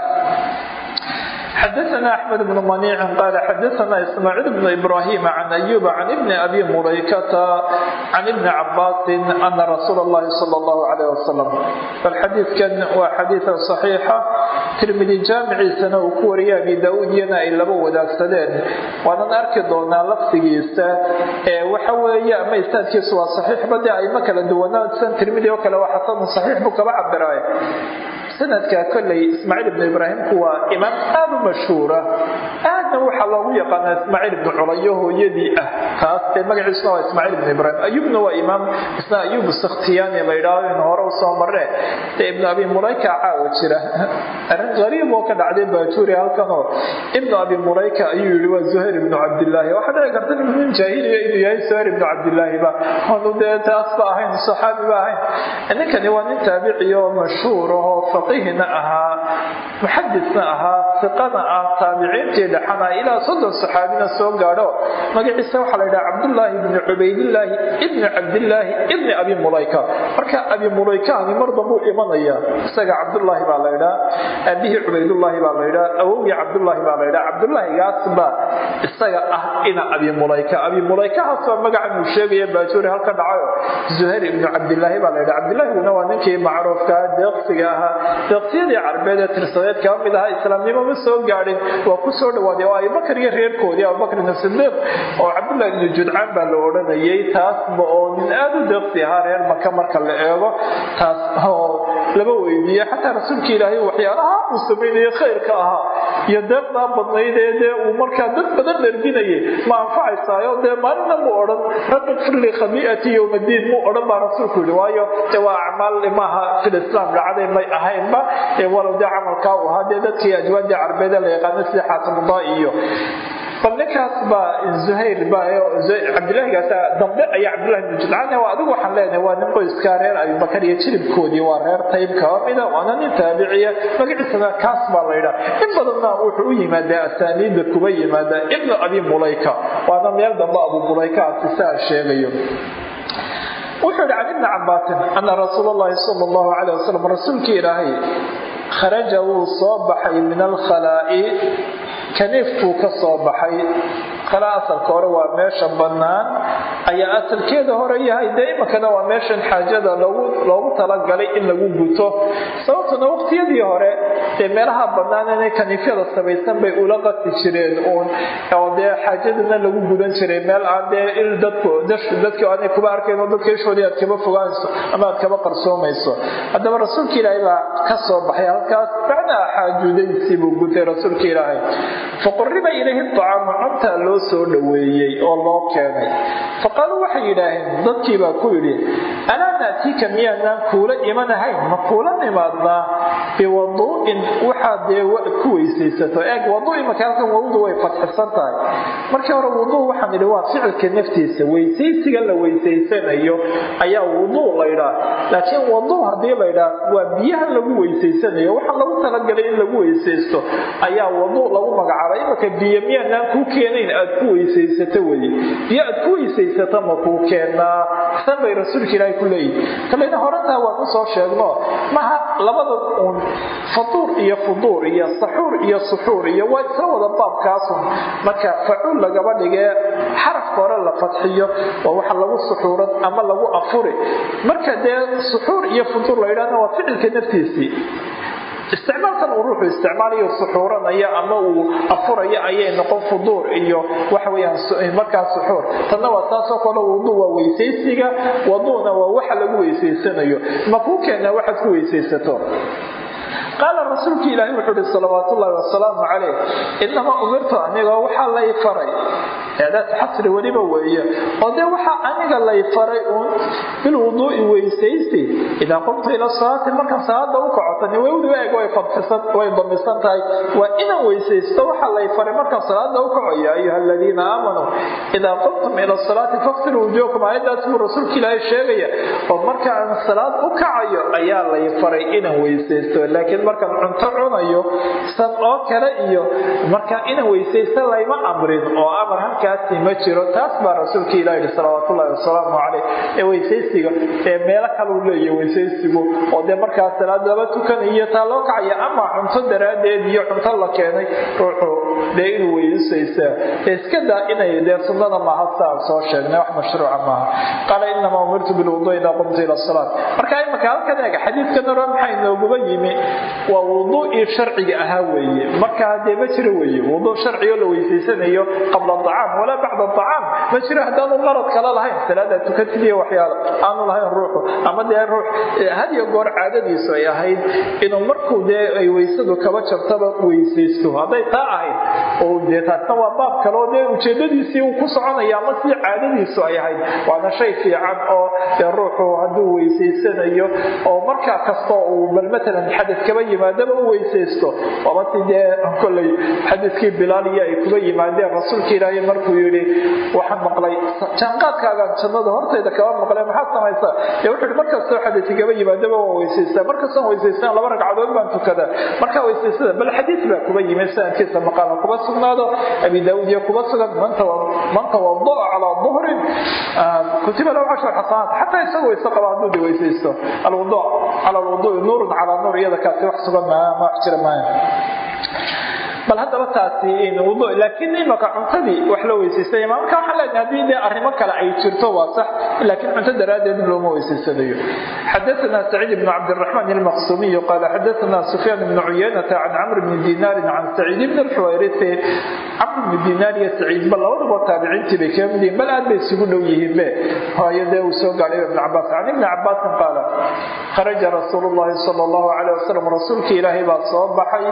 xadaana axmed bnu maniicin qaala xadaana ismaaciil bnu ibrahim can ayuba can ibni abi muraykata can ibni cabaasin ana rasuula llahi sal llahu alayh wasalam bal xadiidkan waa xadiida saxiixa tirmidi jaamiciisana uu ku wariyay abi daauud iyana ay laba wadaagsadeen waanan arki doonaa lafsigiisa ee waxa weeye ama istaadkiisu waa saxiix bade ayma kala duwanaadsan tirmidi oo kale waa xasanu saxiix buu kaba cabiraay sanadka kolley ismaaciil ibnu ibraahimku waa imaam aada u mashhuura aadna waxaa loogu yaqaanaa ismaaciil ibnu culayo hooyadii ah taas ee magaciisuna waa ismaaciil ibnu ibraahim. Ayubna waa imaam isna ayub sakhtiyaani la yidhaahdo in hore u soo marre. Dee ibnu abi mulayka caawa jira. Arrin qariib oo ka dhacday baajuuri halkanoo ibnu abi mulayka ayuu yihi waa zuhayr ibnu cabdillaahi. Waxaa dhici karta nin jaahiliya inuu yahay zuhayr ibnu cabdillaahiba onu dee taasba ahayn saxaabiba ahayn. Ninkani waa nin taabiciya oo mashhuur ahoo faqihina ahaa muxadisna ahaa fiqana ah taabiciintii dhexana ilaa soddon saxaabina soo gaadho. Magaciisa waxaa la yidhaha cabdullaahi ibni cubaydillaahi ibni cabdillaahi ibni abi mulayka. Marka abi mulaykaani mar dambuu imanaya. Isaga cabdullaahi baa la ydhaa aabihii cubaydullaahi baa la ydhaa awowgii cabdullaahi baa la ydhaa cabdullaahigaas baa isaga ah ina abi mulayka. Abi mulaykahaas waa magacan uu sheegaya baajuuri halka dhacayo zuhayr ibnu cabdillaahi baa la ydhaa cabdillaahiguna waa ninkii macruufkaa deeqsiga ahaa deeqsiyadii carbeed ee tirsadeed kaba mid ahaa islaamnimo ma soo gaadhin waa ku soo dhawaaday oo abubakar iyo reerkoodii abubakrin sidiiq oo cabdullahi ibnu judcaan baa la odhanayay taasba oo nin aada u deeqsi ahaa reer maka marka la eego taas oo laba weydiiye xataa rasuulka ilaahay waxyaalaha uu samaynaye khayrka ahaa iyo deeqdaa badnaydee dee uu markaa dad badan dherginayay ma anfacaysaayo dee maalina mu odhan rabbi firli khabii'ati yowmadiin mu odhan baa rasuulku yihi waayo dee waa acmaal maaha fil dhacday may ahaynba walow dee camalkaa u ahaa dee dadkii ajwaadii carbeede la yaqaano sida xaatimudaa iyo bal ninkaas baa zuhayr cabdilaahigaas dambe ayaa cabdillahi ibnu judcaan waa adigu waxaan leenahay waa nin qoyskaa reer abibakar iyo jiribkoodii waa reer tayb kaba mida waana nin taabiciya magaciisana kaas baa la ydhaa in badanna wuxuu u yimaadaa asaaniidda kuba yimaadaa ibnu abi mulayka. Waana meel dambe abu mulaykaasi saa sheegayo. Wuxuu yihi can ibni cabaasin ana rasuul llahi sala allahu calayh wasalam rasuulkii ilaahay kharaja wuu soo baxay min alkhalaa'i kaniifkuu ka soo baxay kala asalka hore waa meesha bannaan ayaa asalkeeda hore yahay. Dee iminkana waa meeshan xaajada loogu talagalay in lagu guto. Sababtuna waqtiyadii hore dee meelaha bannaan inay kaniifyada samaysan bay ula qasi jireen uun. Oo dee xaajadana lagu gudan jiray meel aan dee il dadku dadki aanay kuba arkayn oo dadka ishoodii aad kaba fogaanayso ama aad kaba qarsoomayso. Haddaba rasuulka ilaahay baa ka soo baxay halkaas bacdaa xaajuudaysi buu gutay rasuulka ilaahay. Faquriba ilayhi acaamu cuntaa loo soo dhoweeyey oo loo keenay. Faqaaluu waxay yidhaaheen dadkiibaa ku yidhi alaa naatiika miyaanaan kuula imanahayn ma kuula nimaadnaa? Biwaduu'in waxaad dee ku weysaysato. Eeg waduu imanka halkan wawdu way fadxisan tahay. Markii hore wuduu waxaan idhi waa ficilka naftiisa weysaysiga la weysaysanayo ayaa wuduu laydhaa laakiin waduu haddii laydhaa waa biyaha lagu weysaysanayo waxaa lagu talagalay in lagu weysaysto ayaa waduu lagu magacaabay. Imanka biyo miyaanaan kuu keenayn? Aad ku weysaysato weye biyo aad ku weysaysato ma kuu keenaa? San bay rasuulka ilaahay ku leeyihi kalena horantaa waan u soo sheegno maha labada uun fatuur iyo fuduur iyo saxuur iyo suxuur iyo waa isla wada baabkaasun marka facuul lagaba dhigee xarafka hore la fadxiyo waa waxa lagu suxuuran ama lagu afuri marka dee suxuur iyo fuduur la yidhahna waa ficilka naftiisii isticmaalkan uu ruuxu isticmaalayo suxuuranaya ama uu afuraya ayay noqon fuduur iyo waxaweyaan markaa suxuur. Tanna waa taasoo kale wuduu waa weysaysiga waduuna waa waxa lagu weysaysanayo ma kuu keenaa waxaad ku weysaysato qaala rasuulka ilaahi wuxuu uhi salawaat ullaahi wasalaamu calayh. Inamaa umirtu aniga waxaa lay faray. Eedaas xasri weliba weeye. Oo dee waxaa aniga lay faray uun? Bilwuduu'i weysaysi. Idaa qumtu ila salaati markaan salaada u kacotani wewdiba eeg way damisan tahay. Waa inaan weysaysto waxaa lay faray markaan salaada u kaco yaa ayuha aladiina aamanuu idaa qumtum ila salaati faqsiluu wujuuhakum. Aayaddaas buu rasuulka ilaahi sheegaya oo markaan salaad u kacayo ayaa lay faray inaan weysaysto laakiin markaan cunto cunayo san oo kale iyo markaa inaan weysaysto layma amrin oo amar halkaa caynkaasi ma jiro. Taas baa rasuulka ilah yihi salawaat ullahi wasalaamu caleyh ee weysaysiga ee meelo kaleu leeyahy weysaysigu. Oo dee markaas salaad laba tukanayo taa loo kacaya ama cunto daraaddeed iyo cunto la keenay ruuxu dee ee iska daa inay dee saan soo sheegnay wax mashruuca maaha. Qaala inamaa umirtu bilwudu idaa qumtu ila salaat. Marka imanka halkan eega xadiidkan hore maxaa inooguba yimi. Waa wuduu'ii sharciga ahaa weeye. Marka dee ma jiro weeye wuduu sharcigo la weysaysanayo qabla acaam walaa bacda acaam ma jiro haddaanu qarad kale lahayn. Salaada tukatidiiyo waxyaala aanu lahayn ruuxu. Ama dee ruux hadiyo goor caadadiisu ay ahayd. Inuu markuu dee ay weysadu kaba jabtaba weysaysto. Hadday taa ahayd taasna waa baab kale dee ujeedadiisii uu ku soconaya ama caadadiisu ay ahayd. Waana shay fiican oo dee ruuxu hadduu weysaysanayo oo markaa kastoo uu bal matalan xadad kaba yimaadaba u weysaysto wabati dee kolley xadiiskii bilaaliya ay kuba yimaadeen rasuulka ilaahay markuu yidhi waxaan maqlay jaanqaadkaagaan jannada hortayda kaba maqlay maxaad samaysaa dee wuxuu yidhi markastoo xadadki kaba yimaadaba waa weysaystaa markastoon weysaystaan laba ragcadood baan tukadaa markaa weysaystada bal xadiis baa kuba yimid sanadkiisa maqaala kuba sugnaado. Abi daawuud iyo kuba sugan. Man tawada'a calaa duhrin. Kutiba lahu cashar xasanaat xataa isagoo isa qaba hadduu de weysaysto alwudu cala alwudu'i nuurun calaa nuur iyada kaasi wax sugan ma jira maaha bal haddaba taasi wudu laakiin imaka cuntadii wax la weysaystay marka waxaan leenahay haddii dee arrimo kale ay jirto waa sax laakiin cunto daraaddeed looma weysaysanayo xadaثna سacيid بن cabdالرحمن المqsumiي qala xadaثna سfyaan بن cuyaynةa can cmr بn dinaari can سacيid بn الxuwayrisi camr بn dinaar iyo saciid bal labadaba taabiciintii bay kaga mid yihin bal aad bay isugu dhow yihiin be hooyo dee uu soo gaadhay ibn cabaas can ibni cabaasin qaala kharaja rasuul الlahi salى الlahu عalيه wasalam rasuulkii ilaahay baa soo baxay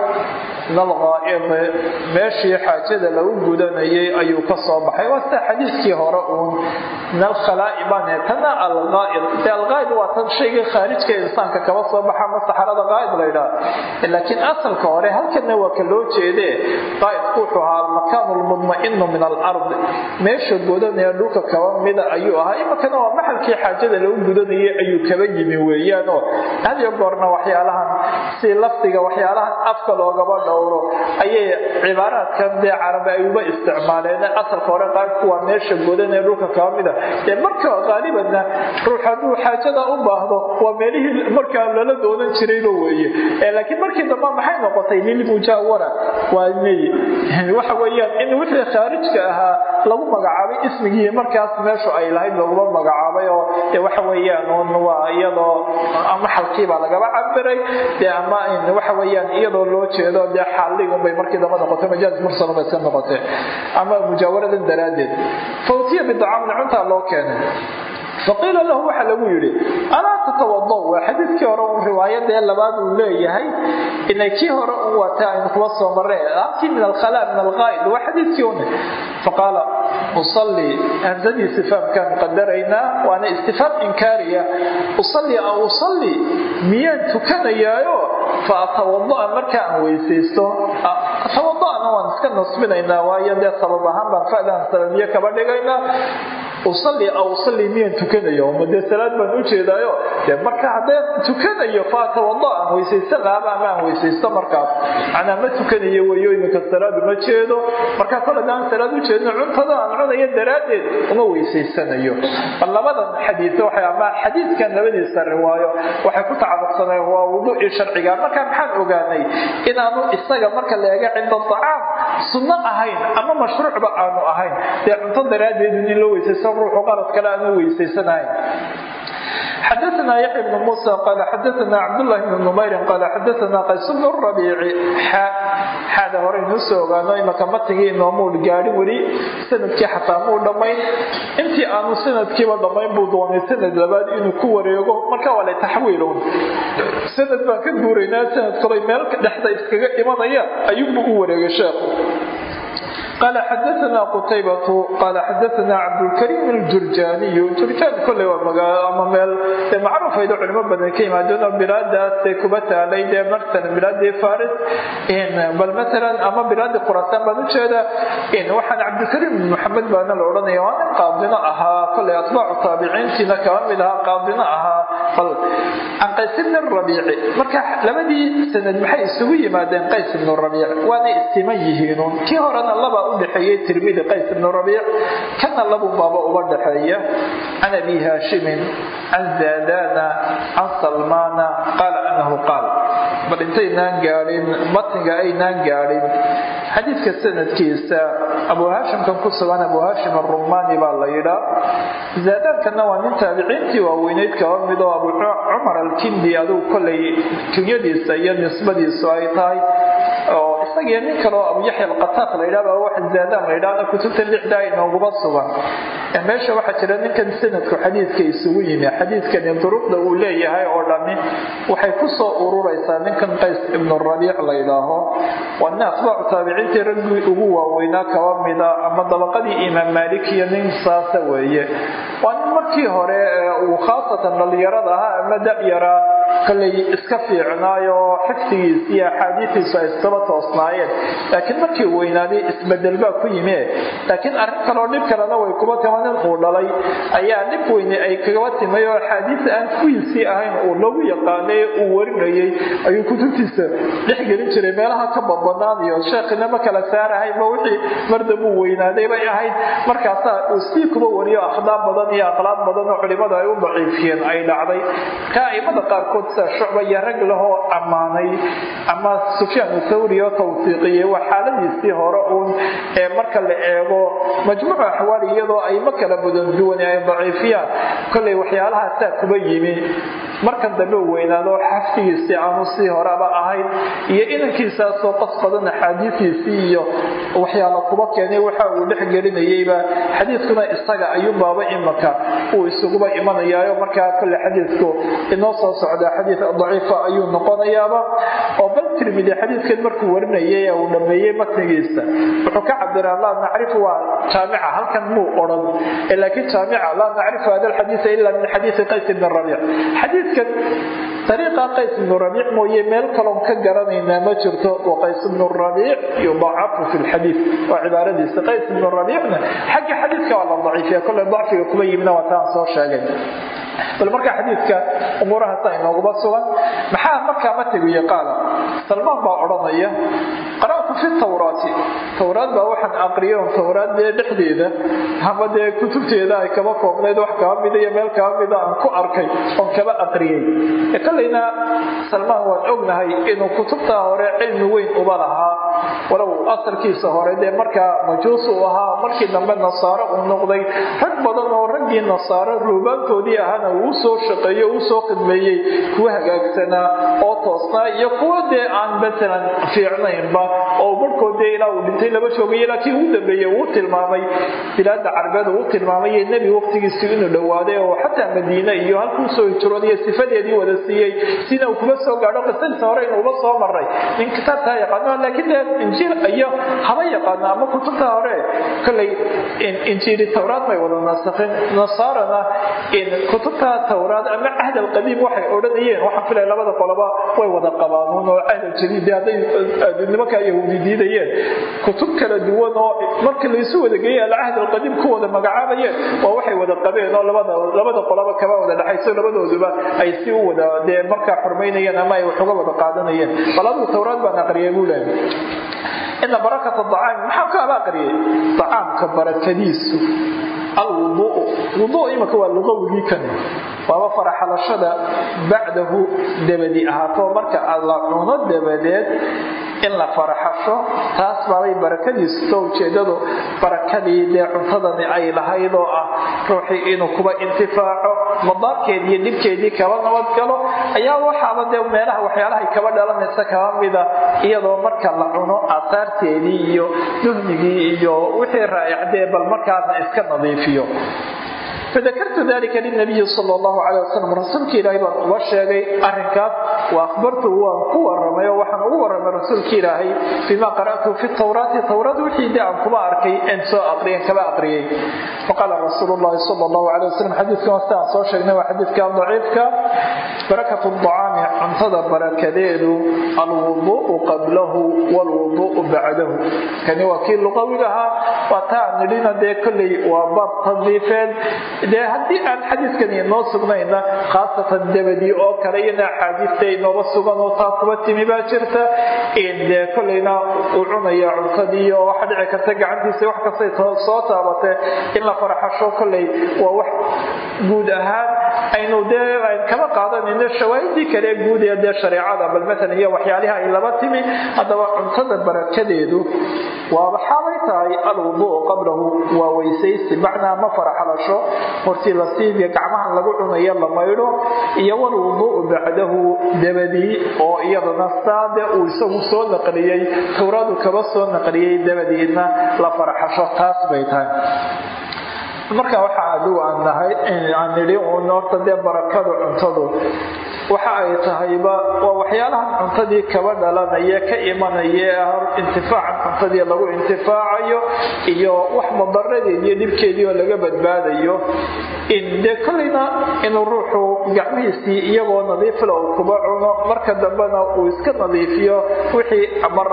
alqaa'id meeshii xaajada lagu gudanayay ayuu ka soo baxay. Waa sida xadiiskii hore uun. Min alkhalaa'i baan tana alqaa'id de alqaa'id waa tan shayga khaarijka insaanka kaba soo baxa ama saxarada qaa'id la ydhaha laakiin asalka hore halkana waa ka loo jeedee qaa'idku wuxuu ahaa almakaanu lmudma'inu min alard. Meesha gudanaya dhulka kaba mida ayuu ahaa. Imakana waa maxalkii xaajada lagu gudanayay ayuu kaba yimi weeyaan oo hadiyo goorna waxyaalahan si lafdiga waxyaalahan afka loogaba dhowro ayay cibaaraadkan dee carabi ay uba isticmaaleen. Asalka hore qaadku waa meesha godan ee dhulka kaba mida ee marka qaalibanna ruux hadduu xaajada u baahdo waa meelihii markaa lala doonan jirayba weeye. Laakiin markii dambe maxay noqotay lilmujaawara waa waxa weeyaan in wixii khaarijka ahaa lagu magacaabay ismigii markaas meeshu ay lahayd laguma magacaabay oo waxa weeyaan waa iyadoo maxalkiibaa lagaba cabiray de ama waxa weeyaan iyadoo loo jeedo dee xaalligunbay markii dambe noqotay majaaz mursal bay iska noqotay ama mujaawaradan daraaddeed. Fawtiya bidacaamin cuntaa loo keenay faqiila lahu waxaa lagu yidhi alaa tatawada waa xadiidkii hore un riwaayadee labaad uu leeyahay inay kii hore un wata aynu kuba soo marre halkii min alkhala min alqaa'id waa xadiidkii un faqaala usalli hamsadii istifaamkaan qadaraynaa waana istifaam inkaariya. Usalli a usalli miyaan tukanayaayo? Fa atawada'a marka aan weysaysto. Atawada'na waan iska nasbinaynaa waayo dee sabab ahaan baan fa'daan sababiye kaba dhigaynaa. Usalli a usalli miyaan tukanayo ma dee salaad baan u jeedaayo. Dee marka haddaan tukanayo fa atawada aan weysaysan lahaaba ama aan weysaysto markaas macnaa ma tukanayo weeyo iminka salaadu ma jeedo. Markaa kol haddaan salaad u jeedno cuntada aan cunayo daraaddeed uma weysaysanayo bal labadan xadiid waxay ama xadiidkan labadiisa riwaayo waxay ku tacalluqsaneen waa wuduucii sharciga. Marka maxaan ogaanay inaanu isaga marka la eega cinda acaam sunno ahayn ama mashruucba aanu ahayn dee cunto daraaddeed in loo weysaysto ruuxu qalad kale aanu dhegeysanay xadaana yaxya bnu muusa qaala xadaana cabdulaahi bnu numayrin qaala xadaana qays bnu rabiici xada hore inuusoo ogaano imaka matigii noomuu gaari weli sannadkii xataa muu dhammayn intii aanu sanadkiiba dhammayn buu doonay sanad labaad inuu ku wareego marka waa la taxwiilow sanad baan ka guuraynaa sanad kaley meel dhexda iskaga imanaya ayuunbuu u wareegay sheekhu qal xadaana qutaybatu qaala xadaana cabdulkariim aljurjaaniyu jurjaan kole ama meel macruufaydo culimo badan ka yimaadeenoo bilaadaas kuba taalay dee martan bilaadii faris bal maalan ama bilaadii khurasaan baan ujeeda waxaan cabdulkariim bin maxamed baana la odhanaya waa nin qaadino ahaa koley atbaacu taabiciintiina kaba mid ahaa qaadino ahaa bal can qays ibni rabiici marka labadii sanad maxay isugu yimaadeen qays ibnu rabiic waanay istiman yihiinun kii horena laba u dhexeeyey tirmidi qays ibnu rabiic kana labu baaba uga dhexeeya can abi haashimin can zaadana can salmaana qaala anahu qaal bal intaynaan gaadhin matniga aynaan gaadhin xadiidka sanadkiisa abu haashimkan ku sugan abu haashim arumaani baa la yidhaa zaadaankana waa nin taabiciintii waaweyneyd kaba mid oo abu cumar alkindi adugu kolay kunyadiisa iyo nisbadiisu ay tahay oo isagiyo nin kaleo abu yaxya alqataaq la yidhah baa wax zaadaan la yidhahda kutubta lixda inooguma sugan. Meesha waxaa jira ninkan sanadku xadiidka isugu yimi xadiidkani duruqda uu leeyahay oo dhami waxay ku soo ururaysaa ninkan qays ibnu rabiic la yidhaaho waa nin atbaacu taabiciintii raggii ugu waaweynaa kaba mida ama dabaqadii imaam maalik iyo nin saasa weeye. Waa nin markii hore uu khaasatan dhalinyarada ahaa ama da-yaraa iska fiicnaayo xifdigiis iyo axaadiistiisu ay iskaba toosnaayeen. Laakiin markii weynaaday isbeddel baa ku yimi laakiin arrin kaleo dhib kalena way kuba timo nin uu dhalay ayaa dhib weyne ay kagaba timay oo axaadiista aan kuwiisii ahayn uu lagu yaqaanay uu warinayay ayuu kutubtiisa dhex gelin jiray. Meelaha ka badbanaanayo sheekhina ma kala saarahaynba wixii mardabuu weynaaday bay ahayd. Markaasaa uu sii kuba wariyo akhdaab badan iyo aqlaad badan oo culimada ay u daciifiyeen ay dhacday. Ka aimada qaarkood sida shucba iyo rag lahoo ammaanay. Ama sufyaan thawri oo tawsiiqiyey waa xaaladiisii hore uun ee marka la eego majmuucu axwaali iyadoo ayma kala badan duwan ay daciifiyaan. Kollay waxyaalahaasaa kuba yimi. Markan dambe weynaado xaftigiisii aanu sii horeba ahayn iyo inankiisaasoo qas badan axaadiistiisii iyo waxyaala kuba keenay waxa uu dhex gelinayeyba xadiidkuna isaga ayuunbaaba imaka uu isuguba imanayaayo markaa kolle xadiidku inoo soo socdaa xadiid daciifa ayuu noqonayaaba tirmidi xadiidkan markuu warinayay uu dhameeyey matnigiisa wuxuu ka cabiraa laa nacrifu waa jaamica halkan muu odhan. Laakiin jaamica laa nacrifu hada alxadiisa ila min xadiisi qays ibni rabiic. Xadiidkan ariiqa qays ibnu rabiic mooye meel kaloon ka garanaynaa ma jirto wa qays ibnu rabiic yudacafu fi lxadiid waa cibaaradiisa. Qays ibnu rabiicna xagga xadiidka waa la daciifiya kole dacfiga kuma yimina waa taan soo sheegay bal markaa xadiidka umuurahaasa inooguma sugan maxaa markaa matigiyo qaala salmaan baa odhanaya qara'tu fi tawraati towraad baa waxaan aqriyay on towraad dee dhexdeeda ama dee kutubteeda ay kaba koobnayd wax kaba mida iyo meel kaba mida aan ku arkay oon kaba aqriyey kolleyna salmaan waan ognahay inuu kutubta hore cilmi weyn uba lahaa walow asalkiisa hore dee markaa majuus uu ahaa markii dambe nasaaro uu noqday rag badan oo raggii nasaaro ruubaantoodii ahana uu soo shaqeeyo uu soo khidmeeyey kuwa hagaagsanaa oo toosnaa iyo kuwa dee aan matalan fiicnaynba oo barhkood dee ilaa uu dhintay laba joogay ilaa kii ugu dambeeyey uu tilmaamay bilaada carbeed uu tilmaamay iyo nebi waqtigiisii inuu dhowaaday oo xataa madiine iyo halkuu soo hijroodiyo sifadeedii wada siiyey sina uu kuma soo gaadho qisadiisa hore inuuba soo maray nin kitaabtaa yaqaano laakiin dee injiil iyo haba yaqaano ama kutubta hore kollay injiili towraad bay wada nasakhin nasaarana kutubta towraad ama cahd alqadiim waxay odhanayeen waxaan filaya labada qoloba way wada qabaanuun oo cahd aljadiid hadday nimankaa yahuudi diidayeen kutub kala duwan oo marka laysu wada geeyey alcahd alqadiim ku wada magacaabayeen waa waxay wada qabeen oo labada qoloba kaba wada dhexayso labadooduba ay si u wada dee markaa xurmaynayeen ama ay wax uga wada qaadanayeen bal adigu towraad baan aqriyay buu lehay ina barakata acaami maxaa ka aba aqriyay acaamka barakadiisu alwuduu wuduu imika waa lugawigii kan. Waaba faraxalashada bacdahu dabadi ahaato. Marka la cuno dabadeed in la faraxasho taas baabay barakadiisu ujeedadu barakadii dee cuntadani ay lahayd oo ah ruuxii inuu kuba intifaaco madaarkeedii iyo dhibkeedii kaba nabadgalo ayaa waxaaba dee meelaha waxyaalahay kaba dhalanaysa kaba mida iyadoo marka la cuno aasaarteedii iyo duhnigii iyo wixii raa'icdee bal markaasna iska nadiifiyo fadakartu dalika linabiyi sal llahu calay wasalam rasuulka ilaahay baan uga sheegay arrinkaas wa akhbartu waan ku waramay oo waxaan ugu waramay rasuulka ilaahay bima qara'tu fi tawraati towraad wixii de aan kuma arkay en soo aqriyen kaba aqriyey faqaala rasuulu llahi sal llahu calay wasalam xadiidkan wasta aan soo sheegnay waa xadiidkan daciifka barakatu dacaami cuntada barakadeedu alwuduu'u qablahu waalwuduu'u bacdahu kani waa kii luqawiga ahaa waa taa nidhina dee kolley waa baab tadliifeed dee haddii aan xadiiskani inoo sugnayna khaasatan dabadii oo kale iyana axaadiista inooba sugan oo taa timi baa jirta. Dee kolleyna uu cunaya cuntadii oo waxa dhici karta gacantiisa wax kastay soo taabatee in la faraxasho kolley waa wax guud ahaan aynu dee kama qaadanayno shawaahidii kale guud ee dee shareecada bal matalan iyo waxyaaliha ay laba timi haddaba cuntada barakadeedu waa waxaabay tahay alwuduu qablahu waa weysaysi macnaa ma faraxalasho hortii la siibiya gacmahan lagu cunayo la maydho iyo walwuduu'u bacdahu dabadii oo iyadana saade uu isagu soo naqliyey towradu kaba soo naqliyey dabadiina la faraxasho taas bay tahay marka waxa adigu aan nahay aan nidhi uun horta barakada cuntadu waxa ay tahayba waa waxyaalahan cuntadii kaba dhalanaya ka imanaya intifaacan cuntadii lagu intifaacayo iyo wax madaradeed iyo dhibkeedii oo laga badbaadayo. Dee kolleyna inuu ruuxu gacmihiisii iyagoo nadiifla uu kuba cuno marka dambena uu iska nadiifiyo wixii ama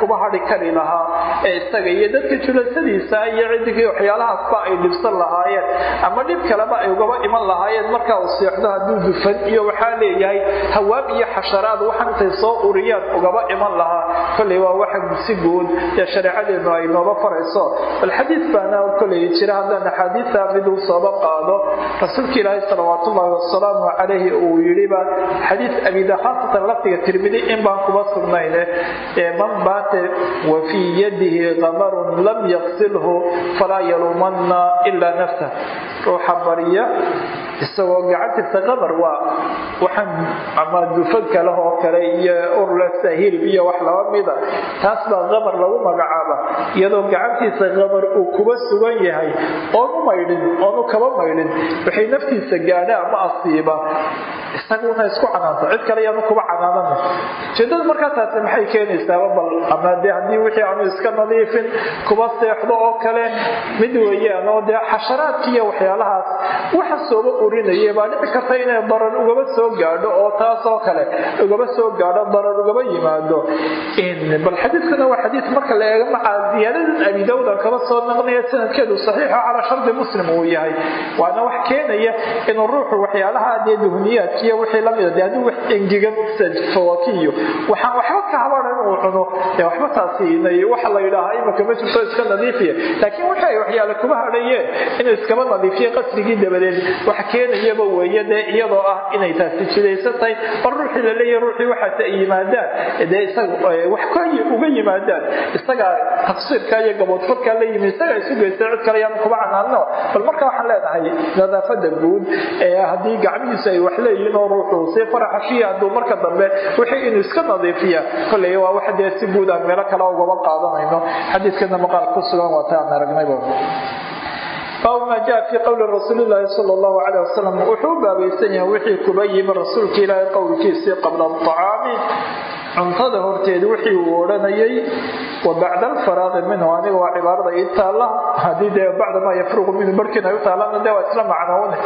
kuba hadhi kari lahaa ee isaga iyo dadka julasadiisa iyo cidigii waxyaalahaasba ay dhibsan lahaayeen. Ama dhib kaleba ay ugaba iman lahaayeen. Marka uu seexdo hadduu dufan iyo waxaa leeyahay hawaab iyo xasharaad waxan intay soo uriyaan ugaba iman lahaa. Kolley waa waxa si guud ee shareecadeenu ay nooga farayso. Bal xadiid baana kolley jira haddaan axaadiista miduu sooba qaado. Rasuulka ilaahi salawaat ullaahi wasalaamu calayhi uu yidhiba xadiid abida khaasatan lafdiga tirmidi in baan kuba sugnayne man baate wa fii yadihi qamarun lam yaqsilhu falaa yaluumanna ilaa nafsah ruuxa barya isagoo gacantiisa qamar waa waxaan ama dufanka leh oo kale iyo urlesa hilib iyo wax laba mida taas baa qamar lagu magacaaba. Iyadoo gacantiisa qamar uu kuba sugan yahay oonu maydhin oonu kaba maydhin waxay naftiisa gaadha ama asiiba. Isaguna isku canaanta cid kale yaanu kuba canaanana. Ujeedada markaa maxay keenaysaaba bal ama dee haddii wixii aanu iska nadiifin kuba seexdo oo kale? Mid weeyaan oo dee xasharaadkiiyo waxyaalahaas waxa sooba urinaya baa dhici karta inay darar ugaba soo gaadho oo taas oo kale ugaba soo gaadho darar ugaba yimaado. Bal xadiidkuna waa xadiid marka la eego macaa ziyaadadan abi kaba soo naqnaya sanadkeedu saxiixo calaa shardi muslim uu yahay. Waana wax keenaya inuu ruuxu waxyaalaha dee duhniyaadkiiyo wixii lamida dee hadduu wax engegan fawaakiyo. Waxaan waxba ka habaran inuu cuno. Dee waxba taasi waxa la yidhaahaa imika ma jirto iska nadiifiya laakiin wixii ay waxyaale kuba hadhayeen inuu iskaba nadiifiye qasrigii dabadeed keenayaba weeye dee iyadoo ah inay taasi jidaysan tahay bal ruuxii la leeyahay ruuxii waxaas ay yimaadaan. Dee isaga wax ka uga yimaadaan. Isagaa taqsiirka iyo gaboodfadkaa la yimi isagaa isu geysta cid kale yaan kuba canaanno bal marka waxaan leenahay nadaafada guud ee haddii gacmihiisu ay wax leeyihiin oo ruuxu sii faraxashiya hadduu marka dambe wixii inuu iska nadiifiya kolley waa wax dee si guud aan meelo kale ugaba qaadanayno. Xadiidkana maqaal ku sugan waa ta aan aragnayba baabu maa jaa fii qowli rasuuli laahi sal llahu caleyh wasalam wuxuu u baabaysan yahay wixii kuba yimi rasuulka ilaahay qowlkiisii qabla acaami cuntada horteed wixii uu odhanayay wa bacda alfaraaqi minhu aniga waa cibaarada ii taalla. Haddii dee bacda maa yafruqu minhu barhkiin ay u taallana de waa isla macnoone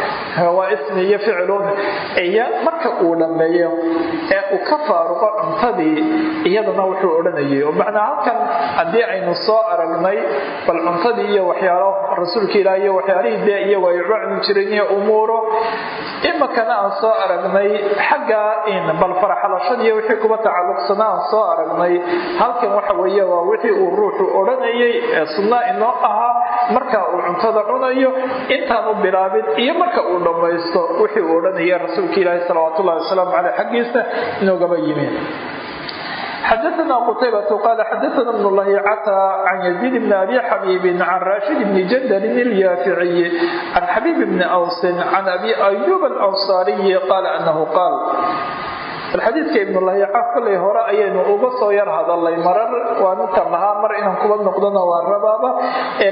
waa ismi iyo ficilun iyo marka uu dhammeeyo ee uu ka faaruqo cuntadii iyadana wuxuu odhanayay. Oo macnaa halkan haddii aynu soo aragnay bal cuntadii iyo waxyaalo rasuulka ilaah iyo waxyaalihii dee iyagu ay cuni jireen iyo umuuro imakana aan soo aragnay xagga bal faraxalashadiiyo wixii kuba tacalluqsana aan soo aragnay. Halkan waxa weeye waa wixii uu ruuxu odhanayay ee sunnaa inoo ahaa. Marka uu cuntada cunayo intaanu bilaabin iyo marka uu dhammaysto wixii uu odhanaya rasuulka ilaahi salawaat ullahi wasalaamu caleyh xaggiisa inoogaba yimi xadaana qutaybatu qaala xadaana bn laycata can yaziid bni abi xabiibin can raashid bni jandarin ilyaaficiyi can xabiib bni awsin can abi ayuub alnsaariyi qaala anahu qaal xadiidka ibnulahiica kollay hore ayaynu uga soo yar hadalay marar waanintan lahaa mar inaan kuba noqdona waa rabaaba.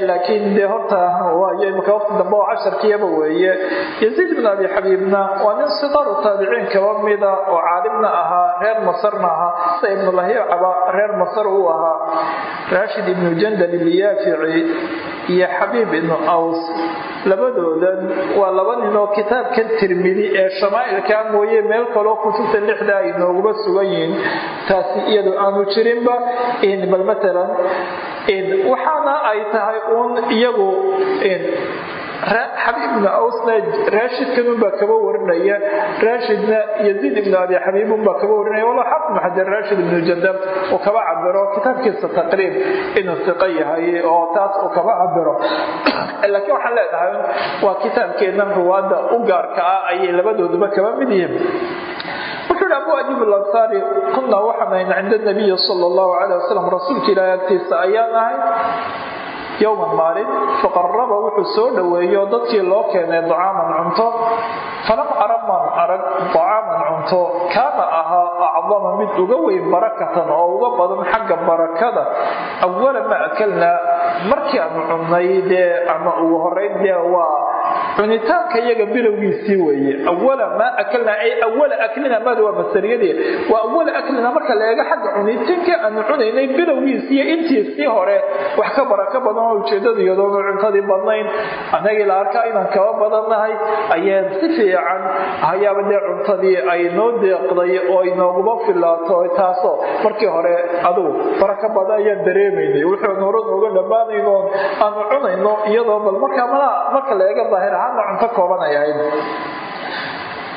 Laakiin dee horta waayo imika waqti dambe oo casharkiyaba weeye. Yaziid ibn abi xabiibna waa nin siqaru taabiciin kaba mida oo caalimna ahaa reer masarna ahaa. Sida ibnulahiicaba reer masar uu ahaa. Raashid ibnu jandal ilyaafici iyo xabiib ibnu aws. Labadoodan waa laba nin oo kitaabkan tirmidi ee shamaa'ilkaa mooye meel kaloo kutubta lixda ay nooguma sugan yihiin. Taasi iyadu aanu jirinba bal matalan waxaana ay tahay uun iyagu xabiib ibnu awsna raashidkanunbaa kaba warinaya raashidna yaziid ibnu abi xabiibunbaa kaba warinaya. Walo xafid maxajar raashid ibnu jadab uu kaba cabiro kitaabkiisa taqriib inuu siqo yahay oo taas uu kaba cabiro *coughs* laakiin waxaan leedahay waa kitaabkeennan ruwaadda u gaarka ah ayay labadooduba kaba mid yihiin. Wuxuu abu ayub alansaari kunaa waxaan ahayn cinda nabiyi sala allahu calay wasalam rasuulka ilaahi agtiisa ayaan ahay yowman maalin faqaraba wuxuu soo dhoweeyo dadkii loo keenay dacaaman cunto. Falam ara maan arag dacaaman cunto. Kaana ahaa acdama mid uga weyn barakatan oo uga badan xagga barakada. Awala ma akalnaa. Markii aanu cunnay dee ama ugu horeyn dee waa cunitaanka iyaga bilowgiisii weeye. Awala maa akalnaa ay awala aklina maada waa masariyadii waa awala aklina marka la eego xagga cunitaankii aanu cunaynay bilowgiisiiyo intiisii hore. Wax ka barako badan oo ujeedadu iyadoonu cuntadii badnayn. Annagii la arkaa inaan kaba badannahay ayaan si fiican hayaaba dee cuntadii ay noo deeqday oo inooguma filaato taasoo markii hore adugu barako badan ayaan dareemaynay. Wuxuu noro nooga dhammaanaynoon. Aanu cunayno iyadoo bal markaa marka la eega daahir ahaana cunto kooban ay ahayd.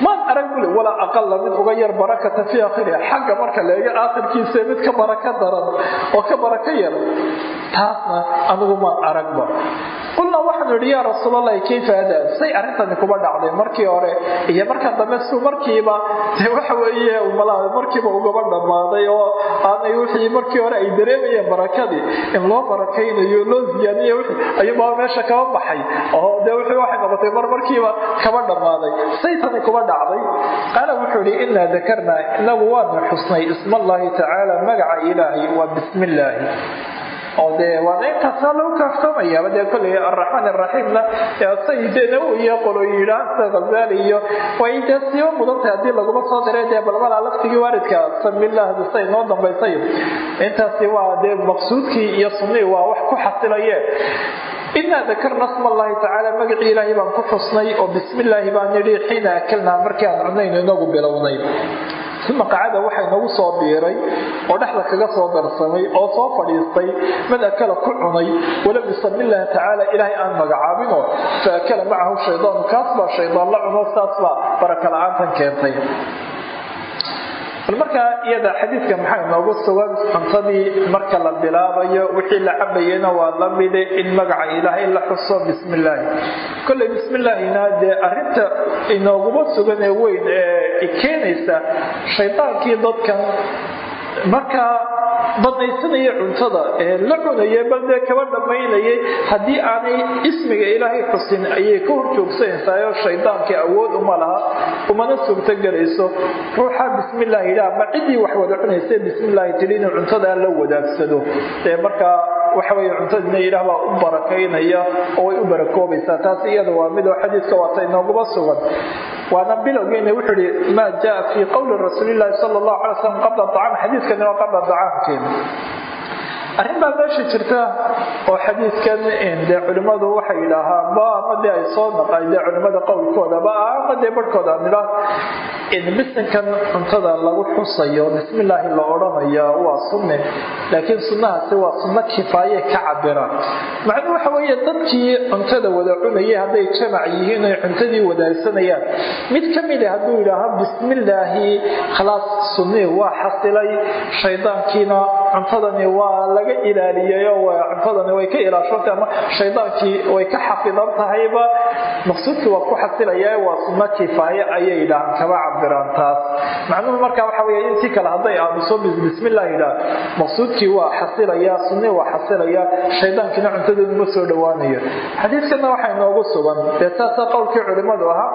Maan arag bule walaa aqala mid uga yar barakata fii akhiriha xagga marka la eega aakhirkiisa mid ka barako daran oo ka barako yar taasna anigu aragba qulnaa waxaanu idhi yaa rasuulalahi kayfa hadaa say arrintani kuba dhacday markii hore iyo marka dambe su markiiba de waxa weeye umalaha markiiba ugaba dhammaaday oo aanay wixii markii hore ay dareemayeen barakadii in loo barakaynayo loo ziyaadiyo wixii ayuubaa meesha kaba baxay. Oo dee wixii waxay noqotay mar markiiba kaba dhammaaday. Say tani kuba dhacday. Qaala wuxuu idhi inaa dakarnaa inagu waanu xusnay ismallaahi tacaala magaca ilaahay waa bismi oo dee waana intaasaa lagu kaaftoomayaaba dee kolley araxmaan araxiimna sayidena iyo qolo yidhaahda ghazaali iyo way dee siiba mudan tahay haddii laguma soo diray dee balbalaa laftigii waalidka samilahda say noo dambaysay. Intaasi waa dee maqsuudkii iyo sunnii waa wax ku xasilaye inaa dakarna sma allahi tacaala magacii ilaahay baan ku xusnay oo bismi illaahi baan nidhi xiina akalnaa markii aan cunayno inagu bilownay. Uma qacada waxaa inagu soo biiray oo dhexda kaga soo darsamay oo soo fadhiistay mid akala ku cunay walam yusami illahi tacaala ilaahay aan magacaabinoo fa akala macahu shaydaanu kaas baa shaydaan la cuno saas baa baraka la'aantan keentay bal iyada xadiidka maxaa inoogu sugan? Cuntadii marka la bilaabayo wixii la cabayena waa la mide in magaca ilaahay la xuso bismi illaahi kolley bismi illaahina dee arinta inooguma sugan ee weyn ee keenaysa shaydaankii dadkan markaa badnaysanaya cuntada ee la cunaya bal dee kaba dhammaynayay. Haddii aanay ismiga ilaahay xusin ayay ka hor joogsanaysaayoo shaydaankii awood uma laha. Umana suurtogelayso ruuxa bismillaah yidhaah ma ciddii wax wada cunaysa bismillaahi tiri inuu cuntadaa la wadaagsado. Ee markaa waxaweye cuntadiina ilaah baa u barakaynaya oo way u barakoobaysaa taas iyada waa midoo xadiiska waata inooguma sugan. Waana bilowgeena wuxuu ihi maa jaa fii qowli rasuulilaahi sal allahu alay slam qabla acaam xadiiskani waa qabla acaamkeena arrin baa meesha jirta oo xadiidkan dee culimmadu waxay yidhaahaan ba ama dee ay soo naqay dee culimmada qowlkoodaba ama dee barhkooda in bisinkan cuntada lagu xusayo bismillaahi la odhanaya waa sunne laakiin sunnahaasi waa sunno kifaaye ka cabiraan macnuu waxa weeye dadkii cuntada wada cunayay hadday jamac yihiin oy cuntadii wadaagsanayaan. Mid ka mida hadduu yidhaaho bismillaahi khalaas sunnii waa xasilay shaydaankiina cuntadani waa laga ilaaliyay cuntadani way ka ilaashantay ama shaydaankii way ka xafidan tahayba maqsuudkii waa ku xasilaya waa sunno kifaaye ayay yidhaahaan kaba cabiraan taas. Macnuhu marka waxa wey intii kale hadday aamuso bismillah yidhaah maqsuudkii waa xasilaya sunnii waa xasilaya shaydaankiina cuntadeedu ma soo dhowaanayo xadiidkana waxaa inoogu sugan dee qowlkii culimmadu ahaa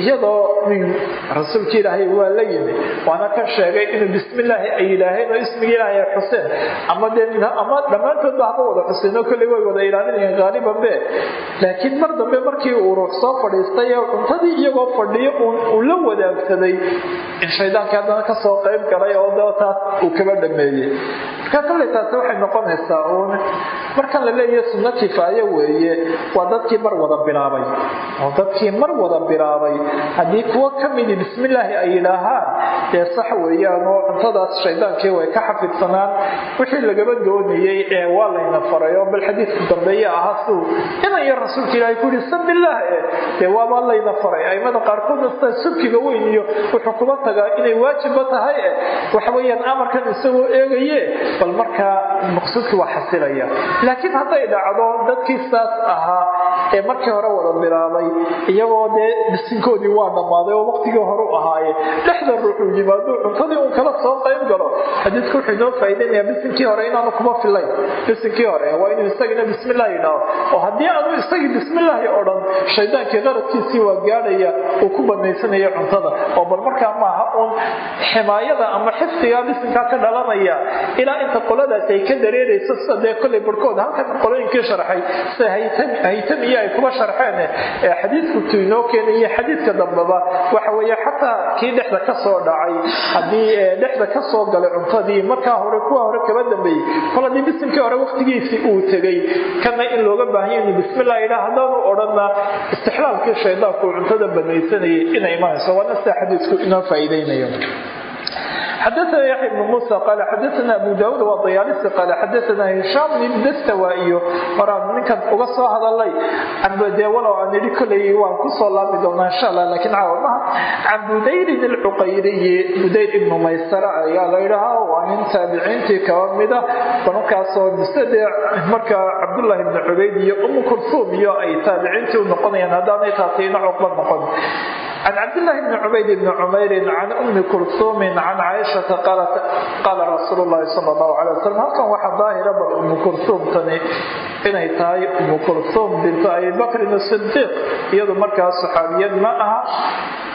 iyadoo min rasuulki ilaahay waa la yimi waana ka sheegay inuu bismillaahi ay yidhaaheen oo ismigii ay xuseen ama dee ama dhammaantoodba haba wada xuseen oo kolley way wada ilaalinayeen haaliban laakiin mar dambe markii uu ruux soo fadhiistay ee cuntadii iyagoo fadhiyo uu la wadaagsaday in shaydaankii haddana ka soo qayb galay oo de taas uu kaba dhameeyey marka waxay noqonaysaa uun markan la leeyahay sunno kifaaye weeye waa dadkii mar wada bilaabay oo dadkii mar wada bilaabay haddii kuwo ka midi bismillaahi ay yidhaahaan dee sax weeyaan oo cuntadaas shaydaankii way ka xafidsanaan wixii lagaba doonayey ee waa layna faray oo bal xadiidku dambeeye ahaa suu. Inan yar rasuulka ilaahay ku yihi samillaah e dee waabaa layna faray. Aimada qaarkoodna sida subkiga weyn iyo wuxuu kuba tagaa inay waajibba tahay e waxa weeyaan amarkan isagoo eegaye bal markaa maqsuudkii waa xasilaya. Laakiin hadday dhacdo dadkii saas ahaa ee markii hore wada bilaabay iyagoo dee bisinkoodii waa dhammaaday oo waqtigii hore u ahaaye dhexda ruuxuu yimaado cuntadii uun kala soo qayb galo xadiidku wuxuu inoo faa'idaynaya bisinkii hore inaanu kuma filayn bisinkii hore waa inuu isagina bismillaah yidhaaho oo haddii aanu isagii bismillaahi odhan shaydaankii qaradkiisii waa gaadhaya uu ku banaysanaya cuntada. Oo bal markaa maaha uun ximaayada ama xifdigaa bisinkaa ka dhalanaya ilaa inta qoladaas ay ka dareerayso sida dee barhkood halkan qolooyinkii sharxay sida haytam iyo ay kuba sharxeen ee xadiidku tu inoo keenayo xadiidka dambeba waxa weeye xataa kii dhexda ka soo dhacay haddii dhexda ka soo galay cuntadii markaa hore kuwa hore kaba dambeeyey kol haddii bisinkii hore waqtigiisii uu tegey kana in looga baahanya inuu bismillah yidhaa haddaanu odhanna istixlaalkii shaydaanku cuntada banaysanayay inay imanayso waana sida xadiidku inoo faa'iidaynayo xadaana yaxya bnu muusa qaale xadaana abu daawuud waa dayaalisi qaale xadaana hishaam nin dastawa iyo horaan ninkan uga soo hadalay anbadeewalo aan idhi kolay waan ku soo laabi doonaa insha allah laakiin caawamaha can budayrin alcuqayriyi budayr ibnu maysara ayaa la yidhahaa waa nin taabiciintii kaba mida banukaasoo musadeec markaa cabdullaahi ibnu cubayd iyo umu kulsuum iyo ay taabiciintii u noqonayaan haddaanay taasi ina cuqba noqon can cabdillaahi bni cubayd ibni cumeyrin can ummi kulsuumin can caaisha caaishata qaalat qaala rasuulu llahi sala allahu calay wasalam halkan waxaa daahira bal inay tahay ummu kulsuum bintu abi bakrin asidiiq iyadu markaa saxaabiyad ma aha.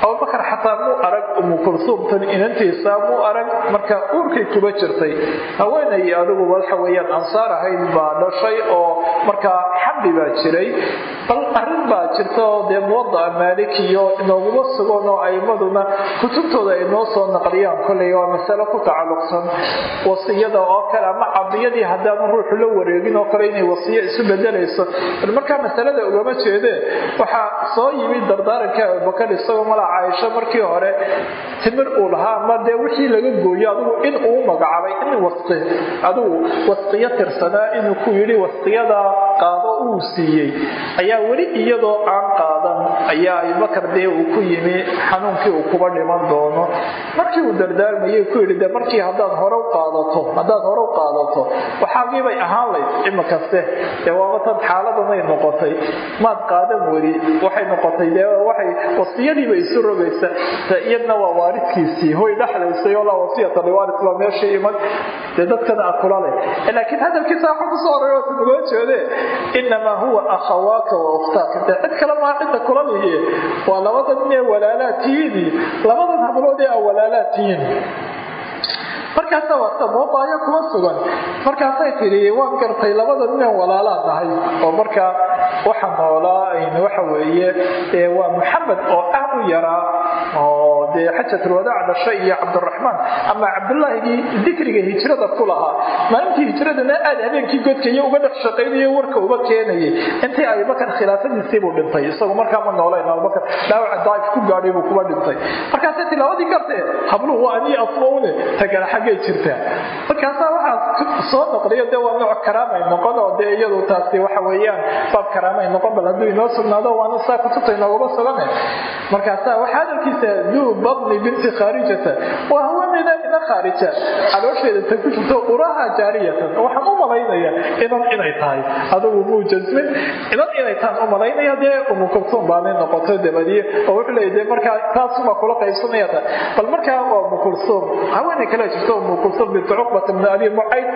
Abubakar xataa muu arag ummu kulsuumtan inantiisa muu arag marka uurkay kuba jirtay. Haweenay adigu waxa weeyaan ansaar ahayd baa dhashay oo markaa xamli baa jiray. Bal arrin baa jirta oo dee muwadaca maalik iyo inooguma sugan oo aimaduna kutubtooda ay noo soo naqliyaan koley waa masalo ku tacalluqsan. Wasiyada oo kale ama cadiyadii haddaanu ruuxu la wareegin oo kale inay wasiyo isu bedelayso bal markaa masalada ugama jeedee waxaa soo yimid dardaaranka abubakar isagoo mala caaisho markii hore timir uu lahaa ama dee wixii laga gooyo adigu in uu magacaabay in wasqi adigu wasqiyo tirsanaa inuu ku yidhi wasqiyada qaado uu siiyey. Ayaa weli iyadoo aan qaadan ayaa abubakar dee uu ku yimi xanuunkii uu kuba dhiman doono. Markii uu dardaarmayay ku yidhi de markii haddaad hore u qaadato haddaad hore u qaadato waxaagiibay ahaan layd imakaste dee waaba tan xaaladanay noqotay. Maad qaadan weli waxay noqotay. Dee waxay wasiyadiiba isu rogaysa. Iyadna waa waaridkiisii hoy dhexlaysay oo laa wasiyata liwaaris baa meeshii iman. Dee dadkana akula leh. Laakiin hadalkiisa waxa ku soo horeey oo nagoo jeede inamaa huwa akhawaaka wa ukhtaaka. Dee cid kale maa cidda kula lihiye. Waa labada nin ee walaalaatihiini labadan hablood ee a walaalaatihiin markaasa waata moodaayo kuma sugan. Markaasay tidhi waan gartay labada ninaan walaalaa nahay oo markaa waxa noolaa waxa weeye waa maxamed oo aad u yaraa oo dee xajatulwadaac dhashay iyo cabdiraxmaan ama cabdullaahigii dikriga hijrada ku lahaa. Maalintii hijradana aad habeenkii godkaiyo uga dhex shaqaynayo warka uga keenayay. Intii abubakar khilaafadiisiibuu dhintay? Isagu markaa ma noolayn abubakar dhaawaca daaif ku gaadhay buu kuba dhintay. Markaasay ti labadii gartee habluhu waa anii asmaune tagala xaggay jirtaa. Markaasaa waxaa soo noqdayo dee waa nooc karaamay noqon oo dee iyadu taasi waxa weeyaan baab karaamay noqon bal hadduu inoo sugnaado waana saa kutubta inoogaba sugane. Markaasaa waxaa hadalkiisa duu badni binti khaarijata waa haweeneyda ina khaarija. Caloosheeda ta ku jirto uraha jaariyatan waxaan u malaynaya inan inay tahay. Adigu muu jasmin inan inay tahan u malaynaya dee umu kulsuum baanay noqoto dabadiye oo wuxuu leeya dee markaa taasuma kula qaybsanaya bal markaa waa umu kulsuum haweeney kale jirto kulsuum bintu cuqbata min abi mucayd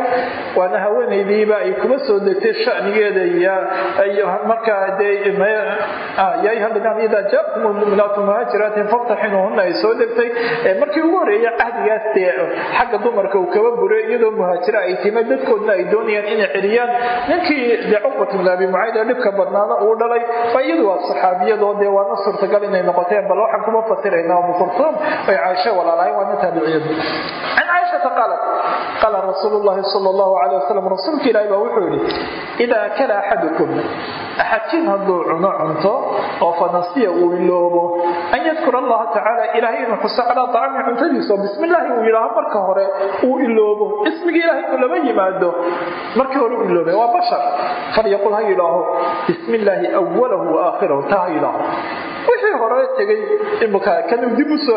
waana haweenaydiiba ay kuma soo degtay shanigeeda iyo markaa dee yaa ayuha aladiina idaa jaakum lmuminaatu muhaajiraatin famtaxinuuhuna ay soo degtay. Markii ugu horreeya cahdigaas dee xagga dumarka uu kaba buray iyadoo muhaajira ay timi dadkoodna ay doonayaan inay celiyaan. Ninkii dee cuqbat ibn abi mucayd ee dhibka badnaana uu dhalay ba iyadu waa saxaabiyadoo dee waana suurtagal inay noqoteen bal waxaan kuma fasiraynaa umu kurtuum ay caaisha walaalahayn waana taabiciyadu caaishata qaalat qaala rasuulu llahi sala allahu calay wasalam rasuulka ilaahi baa wuxuu yidhi idaa akala axadukum axadkiin hadduu cuno cunto oo fanasiya uu iloobo an yadkura allaha tacaala ilaahay inuu xuso calaa tacaami cuntadiisa oo bismi uu yidhaaho marka hore uu iloobo ismiga ilahay inuu lama yimaado markii hore u iloobe waa bashar. Falyaqul ha yidhaaho bismi illaahi awalahu wa aakhirahu taa ha yidhaaho hore tegay imika dib u soo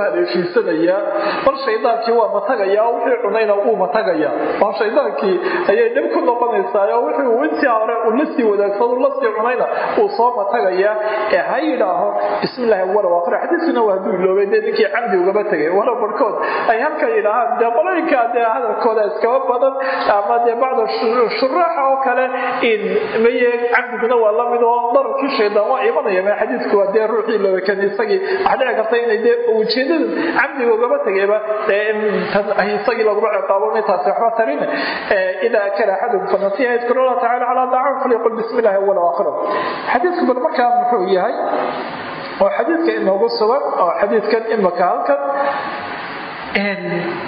bal shaydaankii waa matagayaa oo wixii cunayna uu matagayaa oo shaydaankii ayay dhib ku noqonaysaa oo wixii uu intii hore uu la sii wadaagsado la sii cunayna uu soo matagayaa ee ha yidhaaho bismillahi waakhira xadiiskuna waa hadduu iloobay dee ninkii camdi ugaba tegay. Walow barhkood ay halkan yidhaahaan dee qolooyinka dee hadalkooda iskaba badan ama dee bacda shuraaxa oo kale in maye camdiguna waa la mid oo dararkii shaydaan waa imanaya ma xadiisku waa dee ruuxii ilooba kan isagii waxaa dhici karta inay dee ujeedada camdiga ugaba tegayba isagii laguma ciqaabo intaasi waxba tarin idaa akala axadukum fanasiya yadkuru allah tacala calaa daacam falyaqul bismi illahi awala waakhira xadiisku bal markaa muxuu yahay oo xadiidka inoogu sugan oo xadiidkan imaka halkan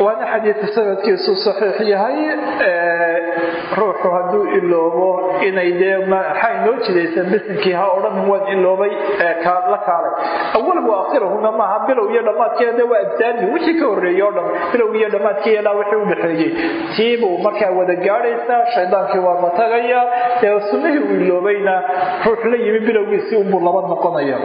waana xadiidka sanadkiisu saxiix yahay ruuxu hadduu iloobo inay dee maxaa inoo jidaysan bisankii ha odhanin waan iloobay la kaalay. Awal akhirahuna maaha bilow iyo dhammaadkiina de waa abtaani wixii ka horreeye o dhan bilow iyo dhammaadkiiyadhaa wixii udhexeeyey tii buu markaa wada gaadhaysaa shaydaankii waa la dee sunnihii uu iloobayna ruux la yimi bilowgiisii unbuu laba noqonaya.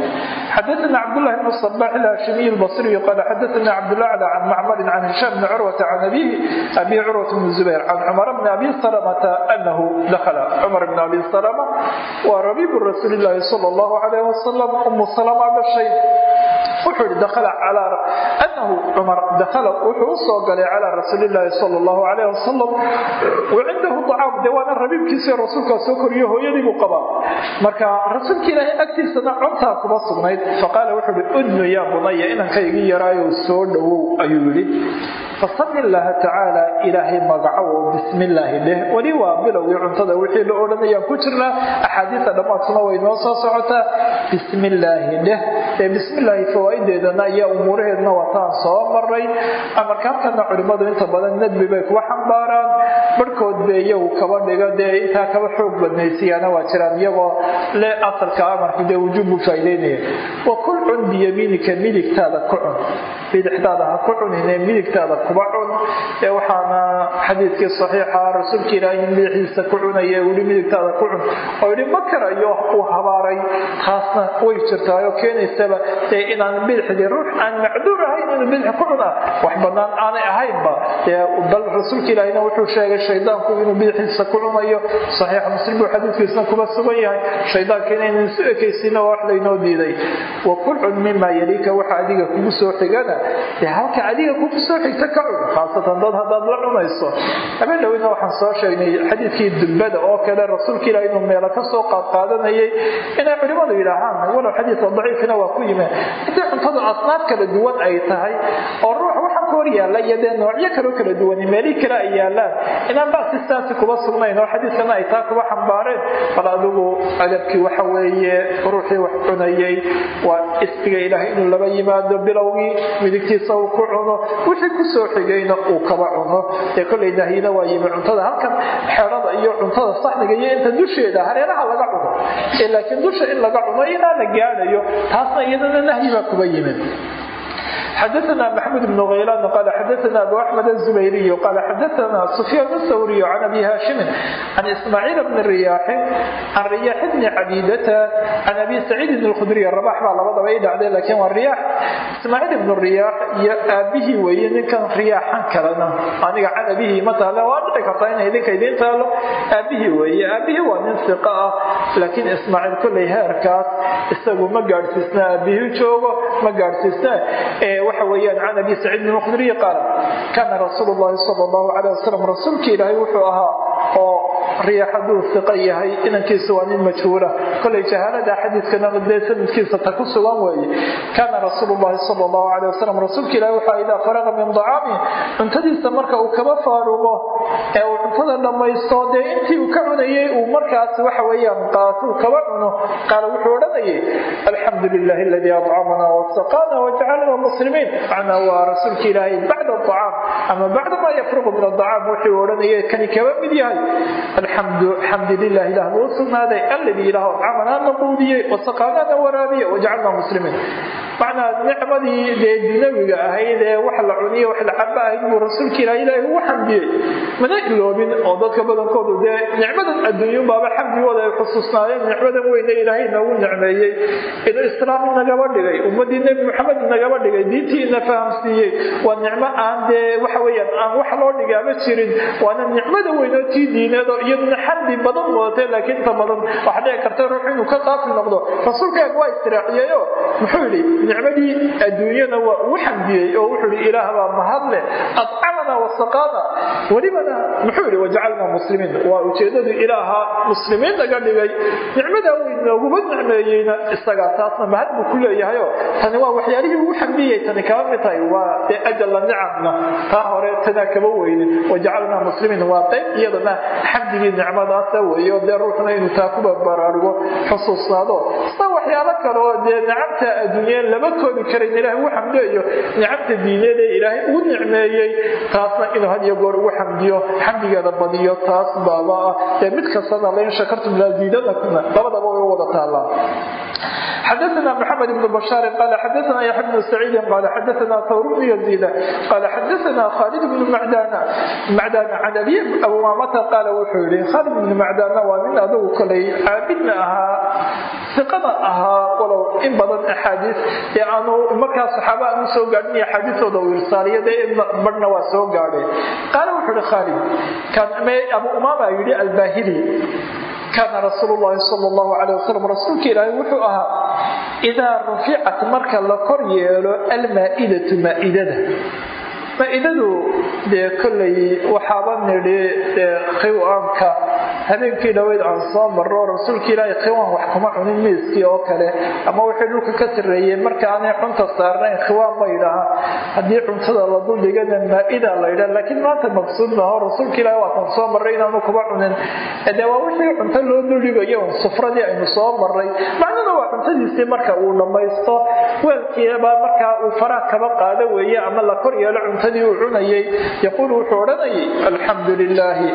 Xadaana cabdullahi bnu sabax ilhaashimiyi lbasriyu qaala xadaana cabdullah cala can mxamd can hishaam bni curwata can abihi abi curwat bni zubayr can cumar bni abi salamata anahu dakhala. Cumar bni abi salama waa rabiibu rasuuli illaahi sal allahu alayh wasalam umu salama dhashay wuxuu yidhi dakhala calaa anahu cumar dakhala wuxuu u soo galay calaa rasuulillaahi sala allahu calayh wasalam wa cindahu dacaam dee waana rabiibkiisii rasuulkaa soo koriyo hooyadii buu qabaa. Marka rasuulka ilaahay agtiisana contaa kuma sugnayd faqaala wuxuu ihi udnu yaa bunaya inankaygi yaraayow soo dhowow ayuu yidhi fasami illaaha tacaala ilaahay magacow bismi illaahi dheh weli waa bilowgii cuntada wixii la odhanayaan ku jirnaa. Axaadiista dhammaadkuna way noo soo socotaa. Bismi illaahi dheh ee bismillaahi fawaa'ideedana umuuraheedna wataan soo maray amarka halkana culimmadu inta badan nadbi bay kuwa xambaaraan. Barhkood be iyagu kaba dhiga dee intaa kaba xoog badnaysiyaana waa jiraan iyagoo le asalka amarku dee wujuubu faa'idaynaya wa kul cun biyamiinika midigtaada ku cun bidixdaada ha ku cunine midigtaada kuba cun. Ee waxaana xadiidkii saxiixa rasuulka ilaahay in midixiisa ku cunaya weli midigtaada ku cun. Oo yidhi ma karayo uu habaaray. Taasna way jirtaayoo keenaysaba dee inaan bidixdii ruux aan macduur ahayn inuu bidix ku cunaa wax bannaan aanay ahaynba. Bal rasuulka ilaahayna wuxuu sheegay shaydaanku inuu bidixiisa ku cunayo. Saxiixa muslim buu xadiidkiisna kuba sugan yahay. Shaydaanka inaynan isu ekaysiina wax laynoo diiday. Wa kul cun mima yaliika waxa adiga kugu soo xigana. Halka adiga kugu soo xigta ka cun khaasatan dad haddaad la cunayso habeen dhowina waxaan soo sheegnay xadiidkii dulbada oo kale rasuulka ilaah inuu meelo ka soo qaadqaadanayay inay culimmadu yidhaahaan walow xadiidka daciifkina waa ku yimid. Haddii cuntadu asnaaf kala duwan ay tahay oo ruux waxaan ka hor yaalla iyo dee noocyo kaloo kala duwani meelihii kale ay yaallaan. Inaan baasistaasi kuba sugnayn oo xadiidkana ay taa kuba xambaareen. Bal adigu adabkii waxa weeye ruuxii wax cunayay waa ismiga ilaahay inuu laba yimaado bilowgii midigtiisa uu ku cuno wixii ku soo xigayna uu kaba cuno. Ee kollay nahyina waa yimi cuntada halkan xeedhada iyo cuntada saxniga iyo inta dusheeda hareeraha laga cuno. Ee laakiin dusha in laga cuno la gaadhayo taasna iyadana nahyi baa kuba yimid xadaana maxmud ibn haylan qaal xadaana abu axmed azubayriy qaal xadaana sufyaan athawriy can abi haashimin can ismaaciil bni riyaaxin can riyaax bni cabidata can abi saciidin alkhudriy rabax baa labadaba i dhacday laakiin waa riyaax ismaaciil ibnu riyaax iyo aabihii weeye ninkan riyaaxan kalena aniga can abihii ma taale waa dhici kartaa ina idinka idiin taalo aabihii weeye aabihii waa nin siqa ah laakiin ismaaciil kollay heerkaas isagu ma gaadhsiisna aabihii joogo ma gaadhsiisna waxa weeyaan can abi saciid bn khudriy qaal kaana rasuulu llahi sala allahu calayh wasalam rasuulka ilaahay wuxuu ahaa oo riix hadduu iqa yahay inankiisa waa nin majhuula. Kolay jahaalada xadiidkana dee sanadkiisa ta ku sugan weeye. Kaana rasuulu llahi sala allahu calay wasalam rasuulka ilahi waxaa idaa faraqa min dacaami cuntadiisa marka uu kaba faarugo ee uu cuntada dhammaysto dee intii uu ka cunayay uu markaas waxa weeyaan qaatuu kaba cuno. Qaala wuxuu odhanayay alxamdu lilahi aladii adcamana wasaqana wajacalana muslimiin. Macnaa waa rasuulka ilaahay bacda acaam ama bacda maa yafruqu min adacaam wuxuu odhanayay kani kaba mid yahay. Alxamdu xamdi lilah ilah buu sugnaaday alladii ilaah adcamanaa na quudiyey wasaqaanana waraabiye wajacalna muslimiin macnaa nicmadii dee dunawiga ahayd ee wax la cuniyo wax la caba ahayd buu rasuulka ilaah ugu xamdiyey. Mana iloobin oo dadka badankoodu dee nicmadan adduunyunbaaba xamdigooda ay xusuusnaayeen nicmadan weyne ilaahay noogu nicmeeyey. Inuu islaam inagaba dhigay ummadii nebi maxamed inagaba dhigay diintii ina fahamsiiyey. Waa nicmo aan dee waxa weyaan aan wax loo dhigaama jirin. Waana nicmada weynoo tii diineed oo iyaduna xamdi badan wadatee laakiin inta badan waxa dhici karta ruux inuu ka qaafil noqdo. Rasuulkaaga waa israaciyeyo muxuu yidhi nicmadii adduunyada waa ugu xamdiyey oo wuxuu yidhi ilaah baa mahadle adcamana wasaqaana. Welibana muxuu yidhi wajacalna muslimiin. Waa ujeedadu ilaaha muslimiin naga dhigay. Nicmadaa weyn nooguma nicmeeyeyna isagaa taasna mahad buu ku leeyahayo tani waa waxyaalihii ugu xamdiyey tani kaba mid tahay. Waa dee ajala nicamna taa hore tanaa kaba weynin. Wajacalna muslimiin waa qayb iyadana xamdigii nicmadaasa weeyo dee ruuxna inuu taa kuba baraarugo xusuusnaado. Sida waxyaalo kaleo dee nicamta adduunya lama koobi karayn ilahay ugu xamdiyayo nicamta diineed ee ilaahay ugu nicmeeyey taasna inuu had iyo goor ugu xamdiyo xamdigeeda badiyo taas baaba ah dee mid kastana lain shakartum laaziidanakuna labadaba way wada taallaan xdثna محمد بن بشار قال xdثna يحيى بن سعيد قال xdثna ثور بن يزيد قال xdثna خالد بن معdان معdان عن أبي أمامة قال wuxuu yihi khالد بن معdان waa nin adugu kolay caabidna ahaa iqada ahaa walow in badan axaadiis aanu markaa saxaaba aanu soo gaadhin axaadiistooda uu irsaaliyada in badhna waa soo gaadhay. Qaala wuxuu yihi khaalid abu umaama yidhi albahili kaana rasuul llahi sal llahu wasalam rasuulka ilaahay wuxuu ahaa idaa ruficat marka la kor yeelo almaa-idatu maa-idada. Maa-idadu dee kollay waxaaba nidhi khiwaanka habeenkii dhaweyd aan soo marro rasuulka ilaahay khiwaan wax kuma cunin miiskii oo kale ama wixii dhulka ka sarreeyey marka aanay cunta saarnayn khiwaan ma yidhaaha. Haddii cuntada la duldhigana maa-ida la yidhaha laakiin maanta maqsuud maaho rasuulka ilaahay waakan soo marray inaanu kuma cunin. Dee waa wixii cunto loo duldhigayo sufradii aynu soo marray. Macnuna waa cuntadiisii marka uu dhammaysto weelkiibaa markaa uu faraha kaba qaado weeye ama la kor yeelo cuntadii uu cunayay. Yaquulu wuxuu odhanayay alxamdu lilaahi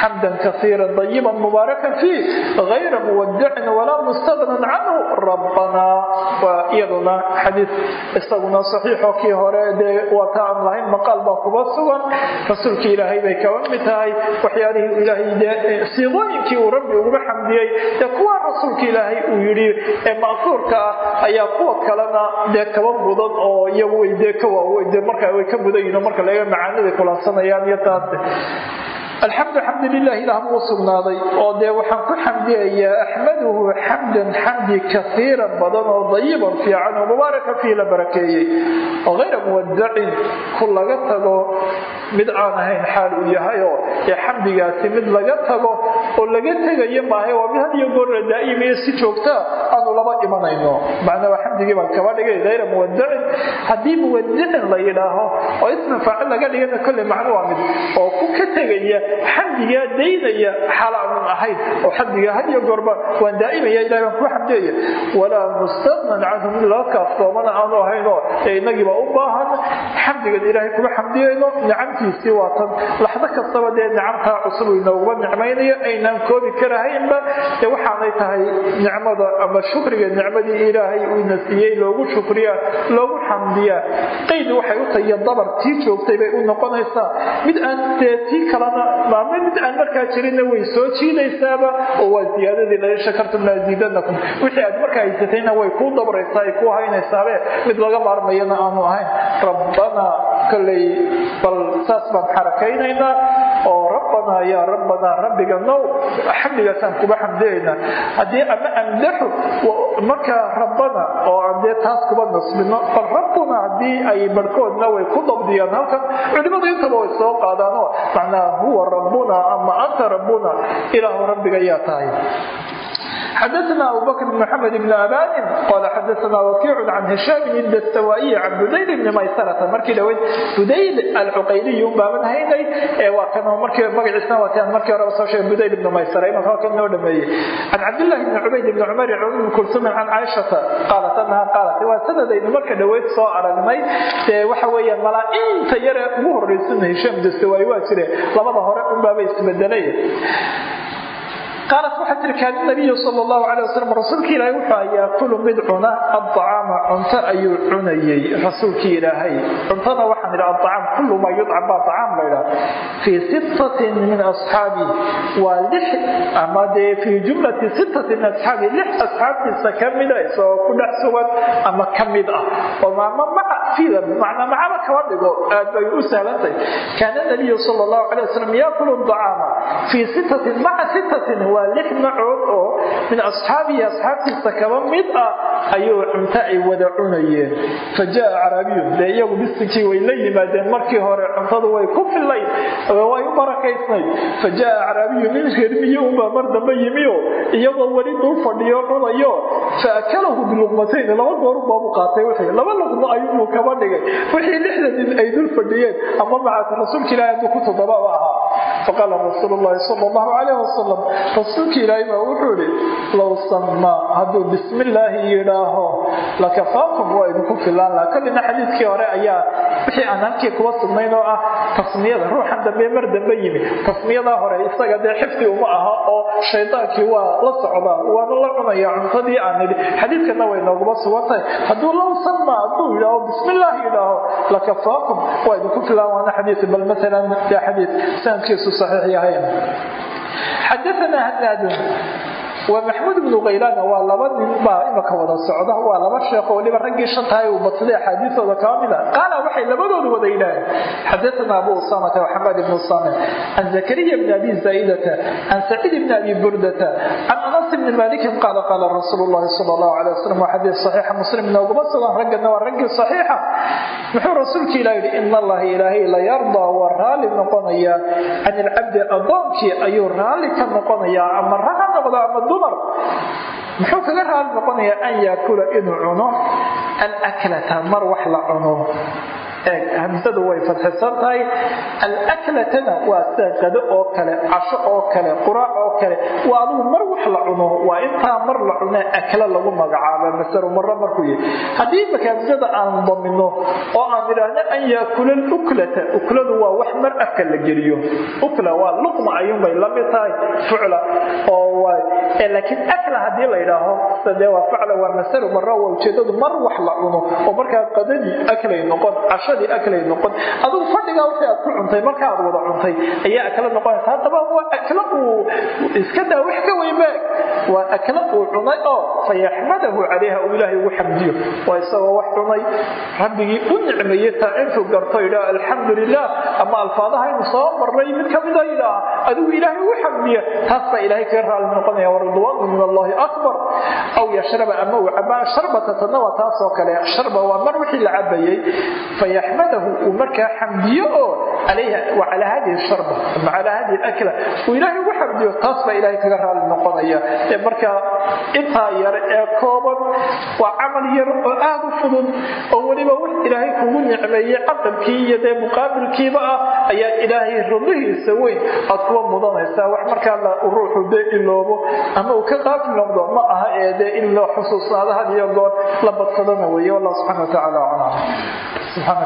xamdan kasiira dayiban mubaarakan fiih gayra muwadacin walaa mustaqnan canhu rabbanaa waa iyaduna xadiis isaguna saxiixoo kii hore dee waa ta aan lahayn maqaal baa kuba sugan rasuulkii ilaahay bay kaba mid tahay waxyaalihii ilaahay dee siiqooyinkii uu rabbi uguba xamdiyey dee kuwaa rasuulka ilaahay uu yidhi ee ma'fuurka ah ayaa kuwa kalena dee kaba mudan oo iyagu way dee ka waaweyn dee markaa way ka mudan yihiin marka laga macaaniday kulansanayaan iyo taas alxamdu xamdu lilah ilaah buu sugnaaday. Oo dee waxaan ku xamdiyayaa axmaduhu xamdan xamdi kaiiran badan oo dayiban fiican oo mubaaraka fiih la barakeeyey. Oo hayra muwadacin ku laga tago mid aan ahayn xaal uu yahayoo ee xamdigaasi mid laga tago oo laga tegayo maahay waa mid had iyo goorla daa'imiyo si joogtaa aanu laba imanayno. Macnaa waa xamdigii baan kaba dhigay hayra muwadacin haddii muwadicin la yidhaaho oo isma faacil laga dhigana kolley macno waa mid oo ku ka tegaya xamdigaa daynaya xalaanan ahayn oo xamdigaa had iyo goorba waan daa'imaya ilahay baan ku xamdiyaya walaa mustaqnan canhu mid laga kaaftoomana aanu ahaynoo ee inagiiba u baahan xamdigan ilaahay kuma xamdiyayno nicamtiisii waa tan. Laxdo kastaba dee nicamtaa cusub inooguma nicmaynayo aynaan koobi karahaynba. Dee waxaanay tahay nicmada ama shukriga nicmadii ilaahay uuna siiyey loogu shukriyaa loogu xamdiyaa. Qayd waxay u tahiyo dabar tii joogtay bay u noqonaysaa. Mid aan dee tii kalena maame mid aan markaa jirinna way soo jiidaysaaba oo waa ziyaadadii lain shakartum laaziidanakum wixii aad markaa haysatayna way kuu dabraysaa ay kuu haynaysaabe mid laga maarmayana aanu ahayn. Rabbana kolley bal saas baan xarakaynaynaa rabbanaa yaa rabbanaa rabbiga now xamdigaasaan kuba xamdiyayna haddii ama amdaxu markaa rabbana oo aan dee taas kuba nasbino bal rabbuna haddii ay barhkoodna way ku dabdiyaan halkan culimadu intaba way soo qaadaanoo macnaa huwa rabbuna ama anta rabbuna ilaahu rabbiga yaa tahay xdثna abu bkr بن mحamed بن abاnin qal xadثna wakiic can hishaam الdstawائي can budayl بni maysarata markii dhaweyd budayl alcuqayliy baaban haynay waa kan markii magaciisna wataan markii horeba soo sheegay budayl ibn maysara imanka halkan noo dhameeyey can cabdالlahi bni cubayd bni cumar um kulsumin can caaishata qaalat anaha qaalat waa sanadaynu marka dhaweyd soo aragnay dee waxa weeyaan malaa-inta yare ugu horeysana hishaam dastawaayi waa jire labada hore unbaaba isbedelay qaalat waxaa tiri kaana nabiyu sal llahu alay wasalam rasuulka ilaahay wuxuu yaakulu mid cuna addacaama cunto ayuu cunayey rasuulkii ilaahay cuntada waxaan idhi addacaam kullu maa yudcam baa dacaam la ydhaha fii sittatin min asxaabi waa lix ama dee fii jumlati sittatin min asxaabi lix asxaabtiisa ka mida isagoo ku dhex sugan ama ka mid ah oo maama maca fida macnaa macaba kaba dhigo aad bay u sahlantahay kaana nabiyu sal llahu alay wasalam yaakulu dacaama fii sittatin maca sittatin waa lix macood oo min asxaabihi asxaabtiisa kaba mid ah ayuu cunto ay wada cunayeen. Fa jaa carabiyun dee iyagu bisinkii way la yimaadeen markii hore cuntadu way ku fillayd way u barakaysnayd. Fa jaa caraabiyu nin reermiye unbaa mar dambe yimiyo iyagoo weli dul fadhiyo cunayo. Fa akalahu biluqmatayn laba goorubaabu qaatay wixii laba luqmo ayuu kaba dhigay. Wixii lixda nin ay dul fadhiyeen ama macaata rasuulka ilaahi hadduu ku toddoba u ahaa. Faqaala rasuulu llahi sal allahu calayh wasalam rasuulka ilaahi baa wuxuu idhi low samaa hadduu bismi illaahi yidhaaho lakafaakum waa idinku filaan laha kollina xadiidkii hore ayaa wixii aan halkii kuba sugnayn oo ah tasmiyada ruuxan dambe mar dambe yimi. Tasmiyadaa hore isaga dee xifdi uma aha oo shaydaankii waa la socdaa waana la cunaya cuntadii aan idhi xadiidkana way nooguma sugan tahay. Hadduu low samaa hadduu yidhaaho bismi yidhaaho lakafaakum waa idinku filaan waana xadiid bal maalan dee xadiid sanadkiisu saxiix yahayn xadaana hanaadun waa maxmuud ibnu kaylaana waa laba nin baa imaka wada socda waa laba sheekh waliba raggii shantahay uu badsaday axaadiisooda kaba mida qaala waxay labadoodu wada yidhaaheen xadaana abu usamata waxamed ibnu samin can zakariya bni abi zaa'idata can saciid bni abi burdata can anas bni malikin qaala qaala rasuulu llahi sala allahu calay wasalam waa xadiis saxiixa muslim nooguma sugan raggana waa raggii saxiixa. Muxuu rasuulka ilah yidhi ina allaha ilaahay la yardaa waa raalli noqonaya can ilcabdi addoonkii ayuu raalli ka noqonayaa ama raha ama dumar muxuu kaga raali noqonayaa an yaakula inuu cuno? Alaklata mar wax la cuno eeg hamsadu way fadxisan tahay. Alaklatana waa sida qado oo kale casho oo kale quraac oo kale. Waa adigu mar wax la cuno waa intaa mar la cune akla lagu magacaaba masalu maro markuu yihi haddii maka hamsada aan damino oo aan idhaahno an yaakula luklata ukladu waa wax mar afka la geliyo. Ukla waa luqma ayuunbay la mid tahay fucla oo laakiin akla haddii la yidhaaho sade waa facla waa masalu maro waa ujeedadu mar wax la cuno oo markaa qadadii aklay noqon cashadii aklay noqon. Adigu fadhigaa wixii aad ku cuntay marka aad wada cuntay ayaa akla noqonaysa haddaba waa akla uu iska daa wax ka weymaag waa akla uu cunay oo fayaxmadahu calayha uu ilaahay ugu xamdiyo waa isagoo wax cunay rabbigii u nicmeeyey taa intuu garto yidhaa alxamdu lilah ama alfaadaha inu soo marnay mid kamida yidhaa adigu ilaahay ugu xamdiya taas baa ilaahay kaga raali noqonaya waridwaanu min allahi akbar. Aw yashraba ama uu cabaa sharbata tadna waa taas oo kale sharba waa mar wixii la cabayey fayaxmadahu uu markaa xamdiyo oo wa calaa hadihi sharba ama calaa hadihi akla uu ilaahay ugu xamdiyo taas baa ilaahay kaga raali noqonaya. Ee marka intaa yar ee kooban waa camal yar oo aada u fudud oo weliba wix ilaahay kugu nicmeeyey caqalkii iyo dee muqaabilkiiba ah ayaa ilaahay radihiisa weyn aad kuwa mudanaysaa wax markaa ruuxu dee iloobo ama uu ka qaafil noqdo ma aha ee dee in loo xusuusnaado had iyo goor la badsadana weeye wallah subxana watacaala aclam